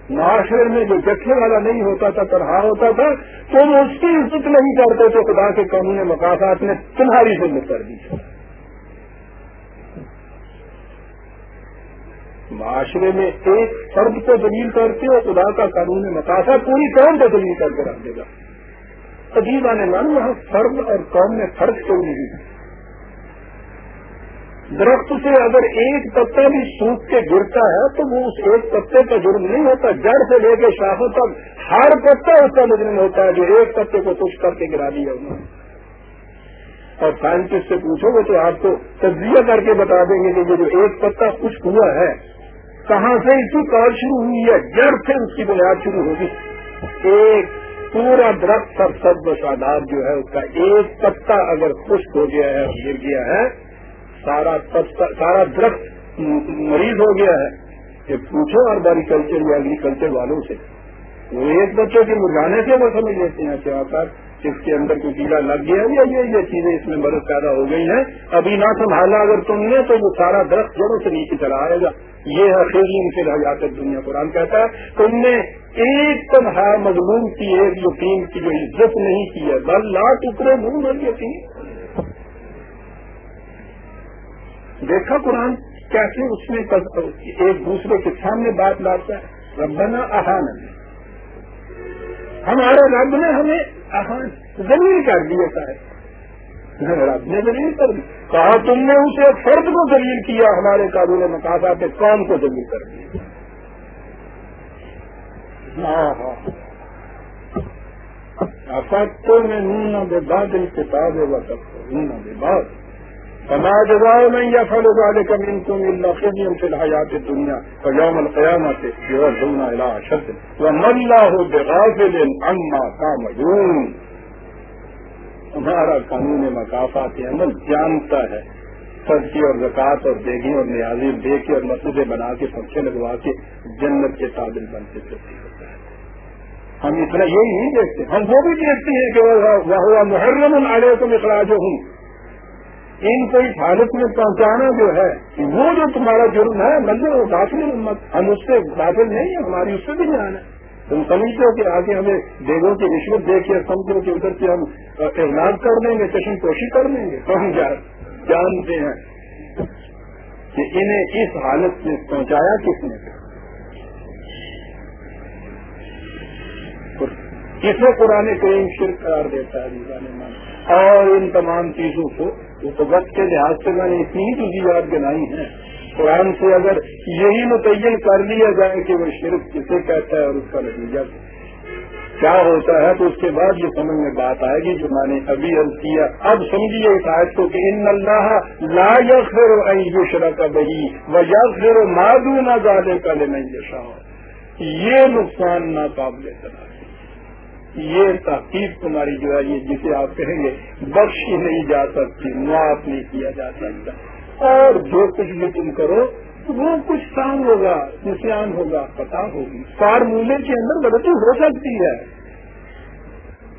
معاشرے میں جو جٹھے والا نہیں ہوتا تھا، تنہا ہوتا تھا، تم اس کی عزت نہیں کرتے تو خدا کے قانون مقاصد نے تمہاری ذمہ کر دی معاشرے میں ایک فرد کو دلیل کرتے اور خدا کا قانون مقاصد پوری قوم کو دلیل کر کے رکھ دے گا۔ عجیب آنے مان وہاں فرد اور قوم میں فرق کیوں نہیں درخت سے اگر ایک پتا بھی سوکھ کے گرتا ہے، تو وہ اس ایک پتے کا جرم نہیں ہوتا۔ جڑ سے لے کے شاخوں تک ہر پتا اس کا مجرم ہوتا ہے جو ایک پتے کو کچھ کر کے گرا دیا انہوں نے۔ اور سائنٹسٹ سے پوچھو گے تو آپ کو تجزیہ کر کے بتا دیں گے کہ یہ جو ایک پتا کچھ ہوا ہے کہاں سے اس کی کال شروع ہوئی ہے؟ جڑ سے اس کی بنیاد شروع ہوگی۔ ایک پورا درخت سب سب شاداب جو ہے، اس کا ایک پتا اگر خشک ہو گیا ہے گر گیا ہے، سارا سارا درخت مریض ہو گیا ہے۔ کہ پوچھو اور کلچر یا ایگریکلچر والوں سے۔ وہ ایک بچے کے مرجانے سے وہ سمجھ لیتے ہیں کہ اس کے اندر کوئی کیڑا لگ گیا یا یہ یہ چیزیں اس میں مدد پیدا ہو گئی ہیں؟ ابھی نہ سنبھالا اگر تم نے تو وہ سارا درخت جڑوں سے نیچے چلا آئے گا۔ یہ ہے خیری ان سے جاتے دنیا قرآن کہتا ہے، تم نے ایک تنہا مضمون کی ایک یقین کی جو عزت نہیں کی ہے، بل لا ٹکڑے منہ بل یقین دیکھا قرآن کیسے اس میں ایک دوسرے کے سامنے بات لاتا ہے۔ ربنا احان ہمارے رب نے ہمیں زمین کر دیا ہے نے زمین کر دی کہا، تم نے اسے فرد کو زمین کیا ہمارے قابل مقاصد کے کام کو زمین کر دیا۔ ہاں ہاں افاقوں میں نونا بے باد کتاب ہے وہ سب نونا بے باد فما جزاؤ میں یا فل والے کمین کو مل فی الحیات دنیا اور یوم القیامت دھونا شد وہ ملا ہو بغافل اما کا ہمارا قانون مقافات عمل جانتا ہے. سبزی اور زکات اور دیگی اور نیازی دے کے اور مسودے بنا کے پنکھے لگوا کے جنت کے قابل بنتے چلتے ہوتا ہے. ہم اتنا یہی نہیں دیکھتے. ہم وہ بھی دیکھتے ہیں کہ وہ محرم العلے کو اخراج ہوں ان کو اس حالت میں پہنچانا جو ہے وہ جو تمہارا جرم ہے مطلب وہ داخل ہم اس سے داخل نہیں ہے ہماری اس سے بھی جان ہے۔ تم سمجھتے ہو کہ آگے ہمیں دیگوں کی رشوت دے کے سمجھو کہ ادھر سے ہم اعلان کر دیں گے، چشم پوشی کر دیں گے۔ تو ہم جانتے ہیں کہ انہیں اس حالت میں پہنچایا کس نے۔ کسے قرآن کریم شرک قرار دیتا ہے اور ان تمام چیزوں کو تو وقت کے لحاظ سے میں نے اتنی ہی یاد بنائی ہیں قرآن سے اگر یہی متعین کر لیا جائے کہ وہ شرک کسے کہتا ہے اور اس کا نتیجہ کیا؟ ہوتا ہے؟ تو اس کے بعد یہ سمجھ میں بات آئے گی جو میں نے ابھی عرض کیا۔ اب سمجھیے اس آیت کو کہ ان اللہ لا یغفر ان یشرک بہی و یغفر ما دون ذلك لمن یشاء۔ یہ نقصان ناقابل تنا یہ تحقیق تمہاری جو ہے یہ جسے آپ کہیں گے بخش نہیں جا سکتی، معاف نہیں کیا جا سکتا۔ اور جو کچھ بھی تم کرو، وہ کچھ کام ہوگا نسان ہوگا، پتا ہوگی۔ فارمولے کے اندر غلطی ہو سکتی ہے۔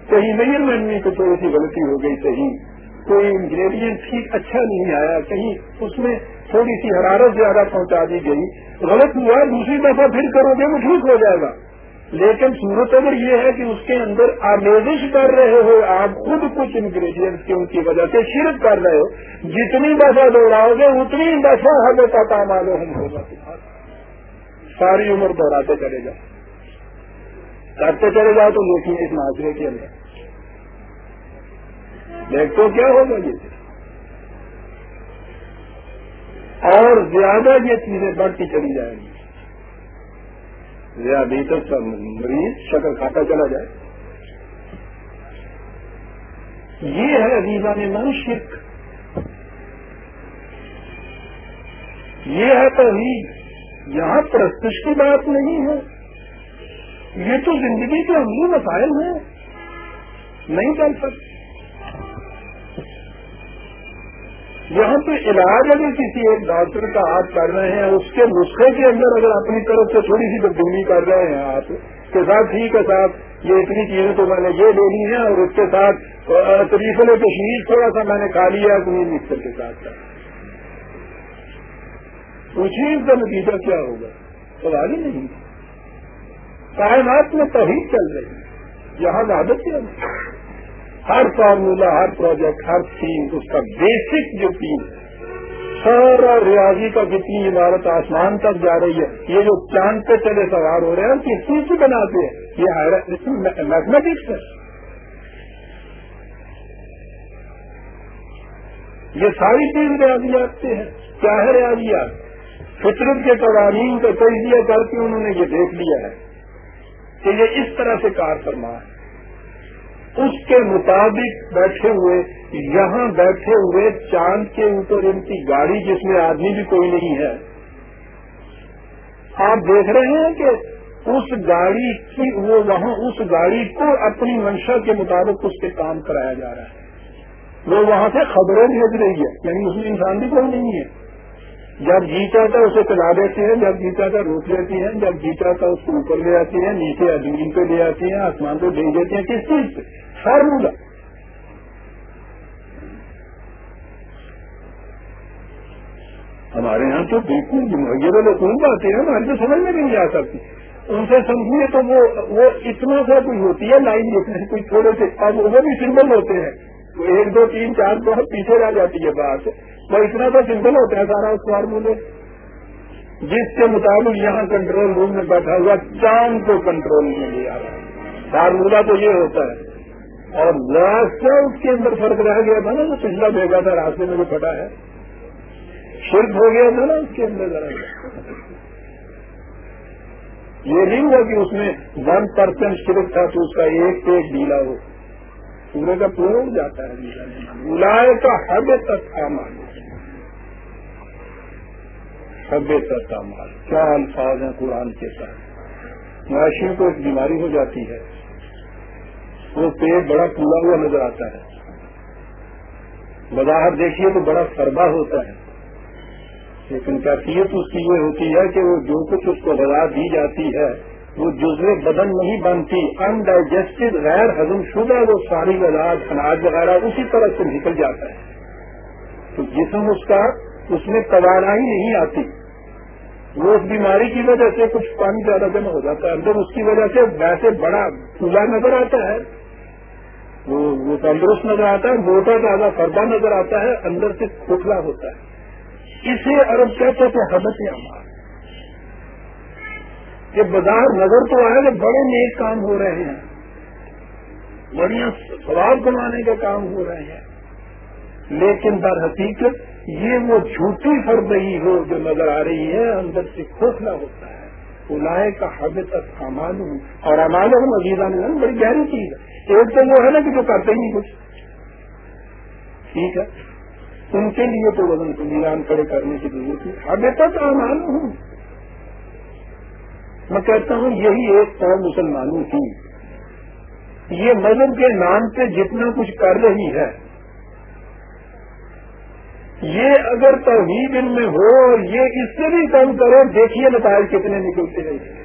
کہیں میئرمنٹ میں تو تھوڑی سی غلطی ہو گئی کہیں کوئی انگریڈینٹ ٹھیک اچھا نہیں آیا، کہیں اس میں تھوڑی سی حرارت زیادہ پہنچا دی گئی۔ غلط ہوا، دوسری دفعہ پھر کرو گے، وہ ٹھیک ہو جائے گا۔ لیکن صورت اگر یہ ہے کہ اس کے اندر آمیزش کر رہے ہو، آپ خود کچھ انگریڈینٹ کی ان کی وجہ سے شرک کر رہے ہو، جتنی دفعہ دوڑاؤ گے، اتنی دفعہ ہمیں پتا معلوم ہوگا ساری عمر دوہراتے چلے جاؤ۔ کرتے چلے جاؤ تو دیکھیں اس معاشرے کے اندر۔ دیکھو کیا ہوگا یہ۔ اور زیادہ یہ چیزیں بڑھتی چلی جائیں گی۔ ذیابیطس کا مریض، شکر کھاتا چلا جائے۔ یہ ہے عزیزہ نے من شرک۔ یہ ہے توحید۔ یہاں پرستش کی بات نہیں ہے۔ یہ تو زندگی کے عملی مسائل ہیں۔ نہیں چل سکتے۔ یہاں پہ علاج اگر کسی ایک ڈاکٹر کا آپ کر رہے ہیں، اس کے نسخے کے اندر اگر اپنی طرف سے تھوڑی سی تبدیلی کر رہے ہیں آپ کے ساتھ ٹھیک ہے صاحب، یہ اتنی چیزیں تو میں نے یہ لینی ہے اور اس کے ساتھ طریف کشمیر تھوڑا سا میں نے کھا لیا اپنی مکسر کے ساتھ پوچھیے اس کا نتیجہ کیا ہوگا؟ سوال ہی نہیں۔ کائنات میں توحید چل رہی ہے۔ یہاں عادت کیا ہر فارمولہ ہر پروجیکٹ، ہر تھیم، اس کا بیسک جو تھیم سارا ریاضی کا کتنی عمارت آسمان تک جا رہی ہے، یہ جو چاند پہ چلے سوار ہو رہے ہیں کس چیز سے بناتے ہیں۔ یہ میتھمیٹکس ہے۔ یہ ساری چیز ریاضیات سے ہے کیا ہے ریاضیات فطرت کے قوانین کا تجزیہ کر کے انہوں نے یہ دیکھ لیا ہے کہ یہ اس طرح سے کار فرما ہے۔ اس کے مطابق بیٹھے ہوئے، یہاں بیٹھے ہوئے چاند کے اوپر ان کی گاڑی جس میں آدمی بھی کوئی نہیں ہے۔ آپ دیکھ رہے ہیں کہ اس گاڑی کی، وہ وہاں اس گاڑی کو اپنی منشا کے مطابق اس کے کام کرایا جا رہا ہے۔ وہ وہاں سے خبریں بھیج رہی ہے یعنی اس میں انسان بھی کوئی نہیں ہے۔ جب جی چاہتا اسے چلا دیتے ہیں، جب جی چاہتا روک لیتی ہیں، جب جی چاہتا اس کو اوپر لے آتی ہیں، نیچے زمین پہ لے آتی ہیں، آسمان پہ بھیج دیتی ہیں، کس چیز سے فارمولا ہمارے یہاں تو بالکل یہ والے کون باتیں ہیں ہمارے تو سمجھ میں نہیں جا سکتی۔ ان سے سمجھیے تو وہ وہ اتنا سا کوئی ہوتی ہے، لائن ہوتی ہے کوئی تھوڑے سے، اب وہ بھی سمبل ہوتے ہیں۔ ایک دو تین چار بہت پیچھے رہ جاتی ہے بات۔ وہ اتنا تو سمپل ہوتا ہے سارا اس فارمولے جس کے مطابق یہاں کنٹرول روم میں بیٹھا ہوا چاند کو کنٹرول میں لے آ رہا ہے فارمولا تو یہ ہوتا ہے۔ اور لاسٹ اس کے اندر فرق رہ گیا تھا نا، جو پچھلا بھیگا تھا، راستے میں جو پھٹا ہے۔ شرک ہو گیا تھا نا، اس کے اندر ذرا۔ یہ نہیں ہوا کہ اس میں ون پرسینٹ شرک تھا تو اس کا ایک پیٹ ڈھیلا ہو۔ پورے کا پورا اڑ جاتا ہے۔ بلائے کا حد تک کا مال تک کا مال کیا الفاظ ہیں قرآن کے ساتھ؟ معاشی کو ایک بیماری ہو جاتی ہے۔ وہ پیٹ بڑا پورا ہوا نظر آتا ہے۔ بظاہر دیکھیے تو بڑا سربا ہوتا ہے۔ لیکن کیفیت اس کی یہ ہوتی ہے کہ وہ جو کچھ اس کو بلا دی جاتی ہے وہ جزو بدن نہیں بنتی انڈائجسٹڈ غیر ہضم شدہ وہ ساری غذا اناج وغیرہ اسی طرح سے نکل جاتا ہے۔ تو جسم اس کا، اس میں توانائی نہیں آتی۔ وہ اس بیماری کی وجہ سے کچھ پانی زیادہ جمع ہو جاتا ہے۔ اندر اس کی وجہ سے ویسے بڑا پھولا نظر آتا ہے۔ وہ تندرست نظر آتا ہے، موٹا زیادہ فردا نظر آتا ہے، اندر سے کھوکھلا ہوتا ہے۔ اسے ارب کہتے تھے حدت امار یہ بازار نظر تو آئے کہ بڑے نیک کام ہو رہے ہیں۔ بڑھیا سواب کمانے کے کام ہو رہے ہیں۔ لیکن در حقیقت یہ وہ جھوٹی فرد ہو جو نظر آ رہی ہے، اندر سے کھوکھلا ہوتا ہے۔ بلائے کا حد تک امان ہوں اور امان ہوں عزیزہ نے بڑی گہری چیز ہے۔ ایک تو وہ ہے نا کہ جو کرتے ہی نہیں کچھ۔ ٹھیک ہے۔ ان کے لیے تو وزن کو نیلان کھڑے کرنے کی ضرورت ہے حد تک امان ہوں میں کہتا ہوں یہی ایک قوم مسلمانوں کی۔ یہ مذہب کے نام پہ جتنا کچھ کر رہی ہے۔ یہ اگر توحید ان میں ہو اور یہ اس سے بھی کم کرو دیکھیے نتائج کتنے نکلتے ہیں۔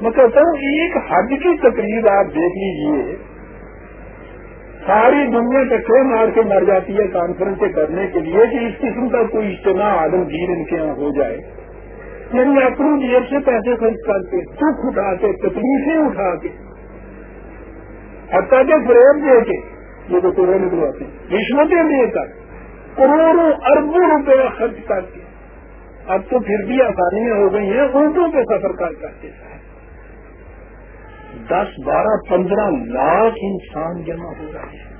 میں کہتا ہوں ایک حج کی تقریب آپ دیکھ لیجیے۔ ساری دنیا کٹھے مار کے مر جاتی ہے کانفرنس کرنے کے لیے کہ اس قسم کا کوئی اجتماع عالمگیر ان کے یہاں ہو جائے۔ یعنی اپنی جیب سے پیسے خرچ کر کے دکھ اٹھا کے تکلیفیں اٹھا کے۔ حتیٰ کے فریب دے کے یہ تو کوڑے نکلواتے ہیں۔ رشوتیں دے کر کروڑوں اربوں روپے خرچ کر کے۔ اب تو پھر بھی آسانیاں ہو گئی ہیں، اونٹوں پہ سفر کر کرتے دس، بارہ، پندرہ لاکھ انسان جمع ہو رہے ہیں۔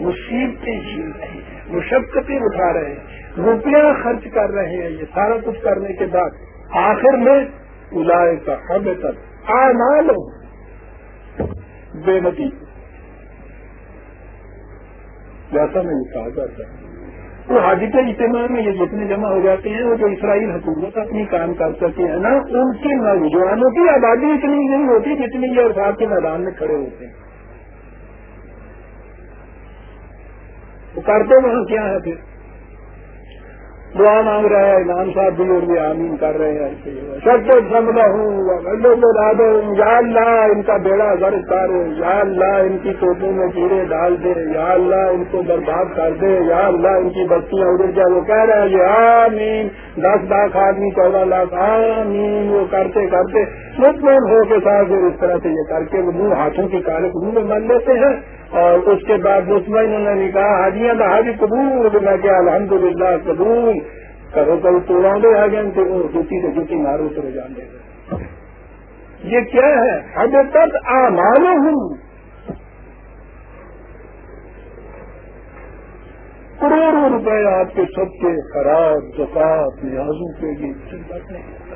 مصیبتیں جھیل رہے ہیں، مشقتیں اٹھا رہے ہیں۔ روپیہ خرچ کر رہے ہیں، یہ سارا کچھ کرنے کے بعد آخر میں الائے کا حد تک آمال بے متی جیسا میں کہا کرتا ہوں تو حاجی کے اجتماع میں یہ جتنے جمع ہو جاتے ہیں، وہ جو اسرائیل حکومت اپنی کام کر سکتے ہیں نا، ان کی نوجوانوں کی آبادی اتنی نہیں ہوتی جتنی یہ ارفات کے میدان میں کھڑے ہوتے ہیں۔ وہ کرتے وہاں کیا ہے پھر؟ دعا مانگ رہے ہیں امام صاحب بھی اور بھی آمین کر رہے ہیں۔ سب کو سمجھا ہوں یا اللہ ان کا بیڑا غرض کر یا اللہ ان کی ٹوٹوں میں کیڑے ڈال دے، یا اللہ ان کو برباد کر دے، یا اللہ ان کی بستیاں اڑ جائے۔ وہ کہہ رہے ہیں آمین، دس لاکھ آدمی، چودہ لاکھ، آمین، وہ کرتے کرتے مطمئن ہو کے ساتھ اس طرح سے یہ کر کے وہ منہ ہاتھوں کی کارے منہ میں مان لیتے ہیں۔ اور اس کے بعد مطمئن انہوں نے کہا، حاجیاں جی تو حاجی قبول میں کیا الحمد للہ قبول۔ کرو کل توڑا دے آ گئے تو جوتی تو جوتی مارو تو جان دے یہ کیا ہے؟ حد تک آمان ہوں۔ کروڑوں روپے آپ کے سب کے خراب، زکات، نیازوں کے لیے۔ چنتا نہیں ہوتا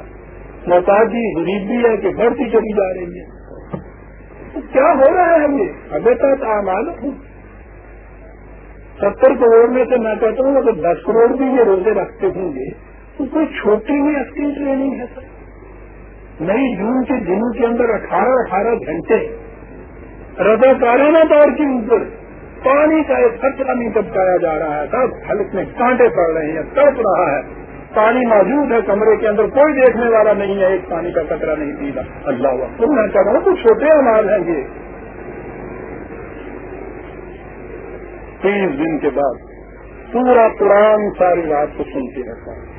محتاجی غریبی ہے کہ بڑھتی چلی جا رہی ہے۔ کیا ہو رہا ہے یہ؟ ابھی تک آمان ہوں۔ ستر کروڑ میں سے میں کہتا ہوں، اگر دس کروڑ بھی یہ روزے رکھتے ہوں گے، تو کوئی چھوٹی ہوئی اسکیم ٹریننگ ہے سر۔ نئی جون کے دنوں کے اندر اٹھارہ اٹھارہ گھنٹے رضا کارانہ دور کے اوپر پانی کا ایک خطرہ نہیں ٹپکایا جا رہا ہے۔ سب حلق میں کانٹے پڑ رہے ہیں تڑپ رہا ہے۔ پانی موجود ہے، کمرے کے اندر کوئی دیکھنے والا نہیں ہے، ایک پانی کا کچرا نہیں پیتا۔ اللہ تو میں کہہ رہا ہوں تو چھوٹے اناج ہیں یہ۔ تیس دن کے بعد پورا قرآن ساری رات کو سنتے رہتا ہے۔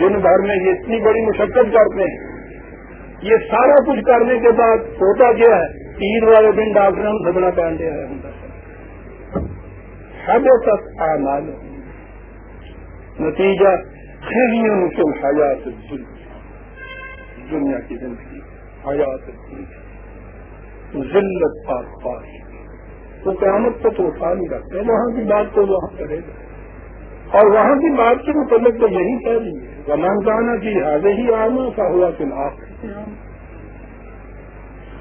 دن بھر میں یہ اتنی بڑی مشقت کرتے ہیں۔ یہ سارا کچھ کرنے کے بعد ہوتا کیا ہے؟ عید والے دن ڈاکٹر بدلا پہن دیا ہے حد تک آمال۔ نتیجہ کی حیات دنیا کی زندگی، حیات ذلت پاس پاس تو قیامت کو تو اٹھا نہیں رکھتے وہاں کی بات تو وہاں کرے گا اور وہاں کی بات کے متعلق تو یہی کہہ دیجیے رمان کہنا کی حاضر ہی آنا کا ہوا کہ آپ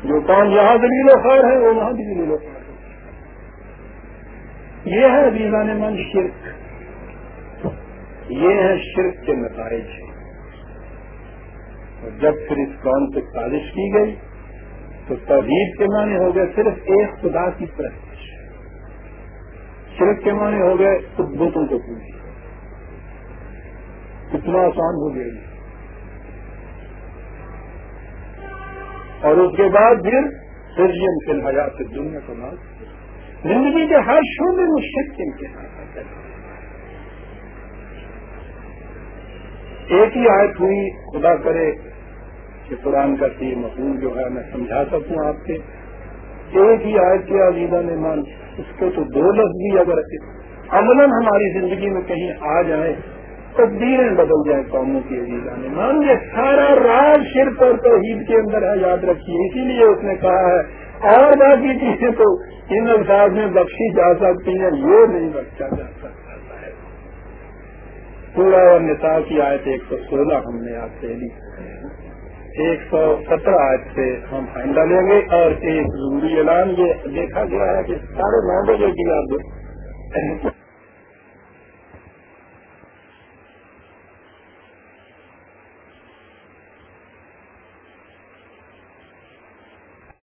جو کام یہاں دلیل و خیر ہے، وہ وہاں دلیل و خیر ہے۔ یہ ہے دیوان من شرک۔ یہ ہے شرک کے نتائج. اور جب پھر اس قوم سے سازش کی گئی، تو توحید کے معنی ہو گئے صرف ایک خدا کی طرف. شرک کے معنی ہو گئے بتوں کو پوچھ اتنا آسان ہو گیا اور اس کے بعد پھر سرجن فی الحیات دنیا کو نام زندگی کے ہر شعبے میں شک کے امتحان ایک ہی آیت ہوئی، خدا کرے کہ قرآن کا سی مقبول جو ہے، میں سمجھا سکوں آپ کے۔ ایک ہی آیت کے علیدہ نے مان اس کے تو دو لفظ بھی اگر عملاً ہماری زندگی میں کہیں آ جائیں تبدیلیں بدل جائیں قوموں کی عزیزہ نے مان یہ سارا راج شرک اور توحید کے اندر ہے، یاد رکھیے۔ اسی لیے اس نے کہا ہے، اور باقی چیزیں تو ان الفاظ میں بخشی جا سکتی ہیں، یہ نہیں بخشا جا سکتا ہے سورہ اور نساء کی آیت ایک سو سولہ ہم نے آپ سے لی۔ ایک سو سترہ آج سے ہم آئندہ لیں گے اور ایک ضروری اعلان یہ دیکھا گیا ہے کہ ساڑھے نو بجے کی آپ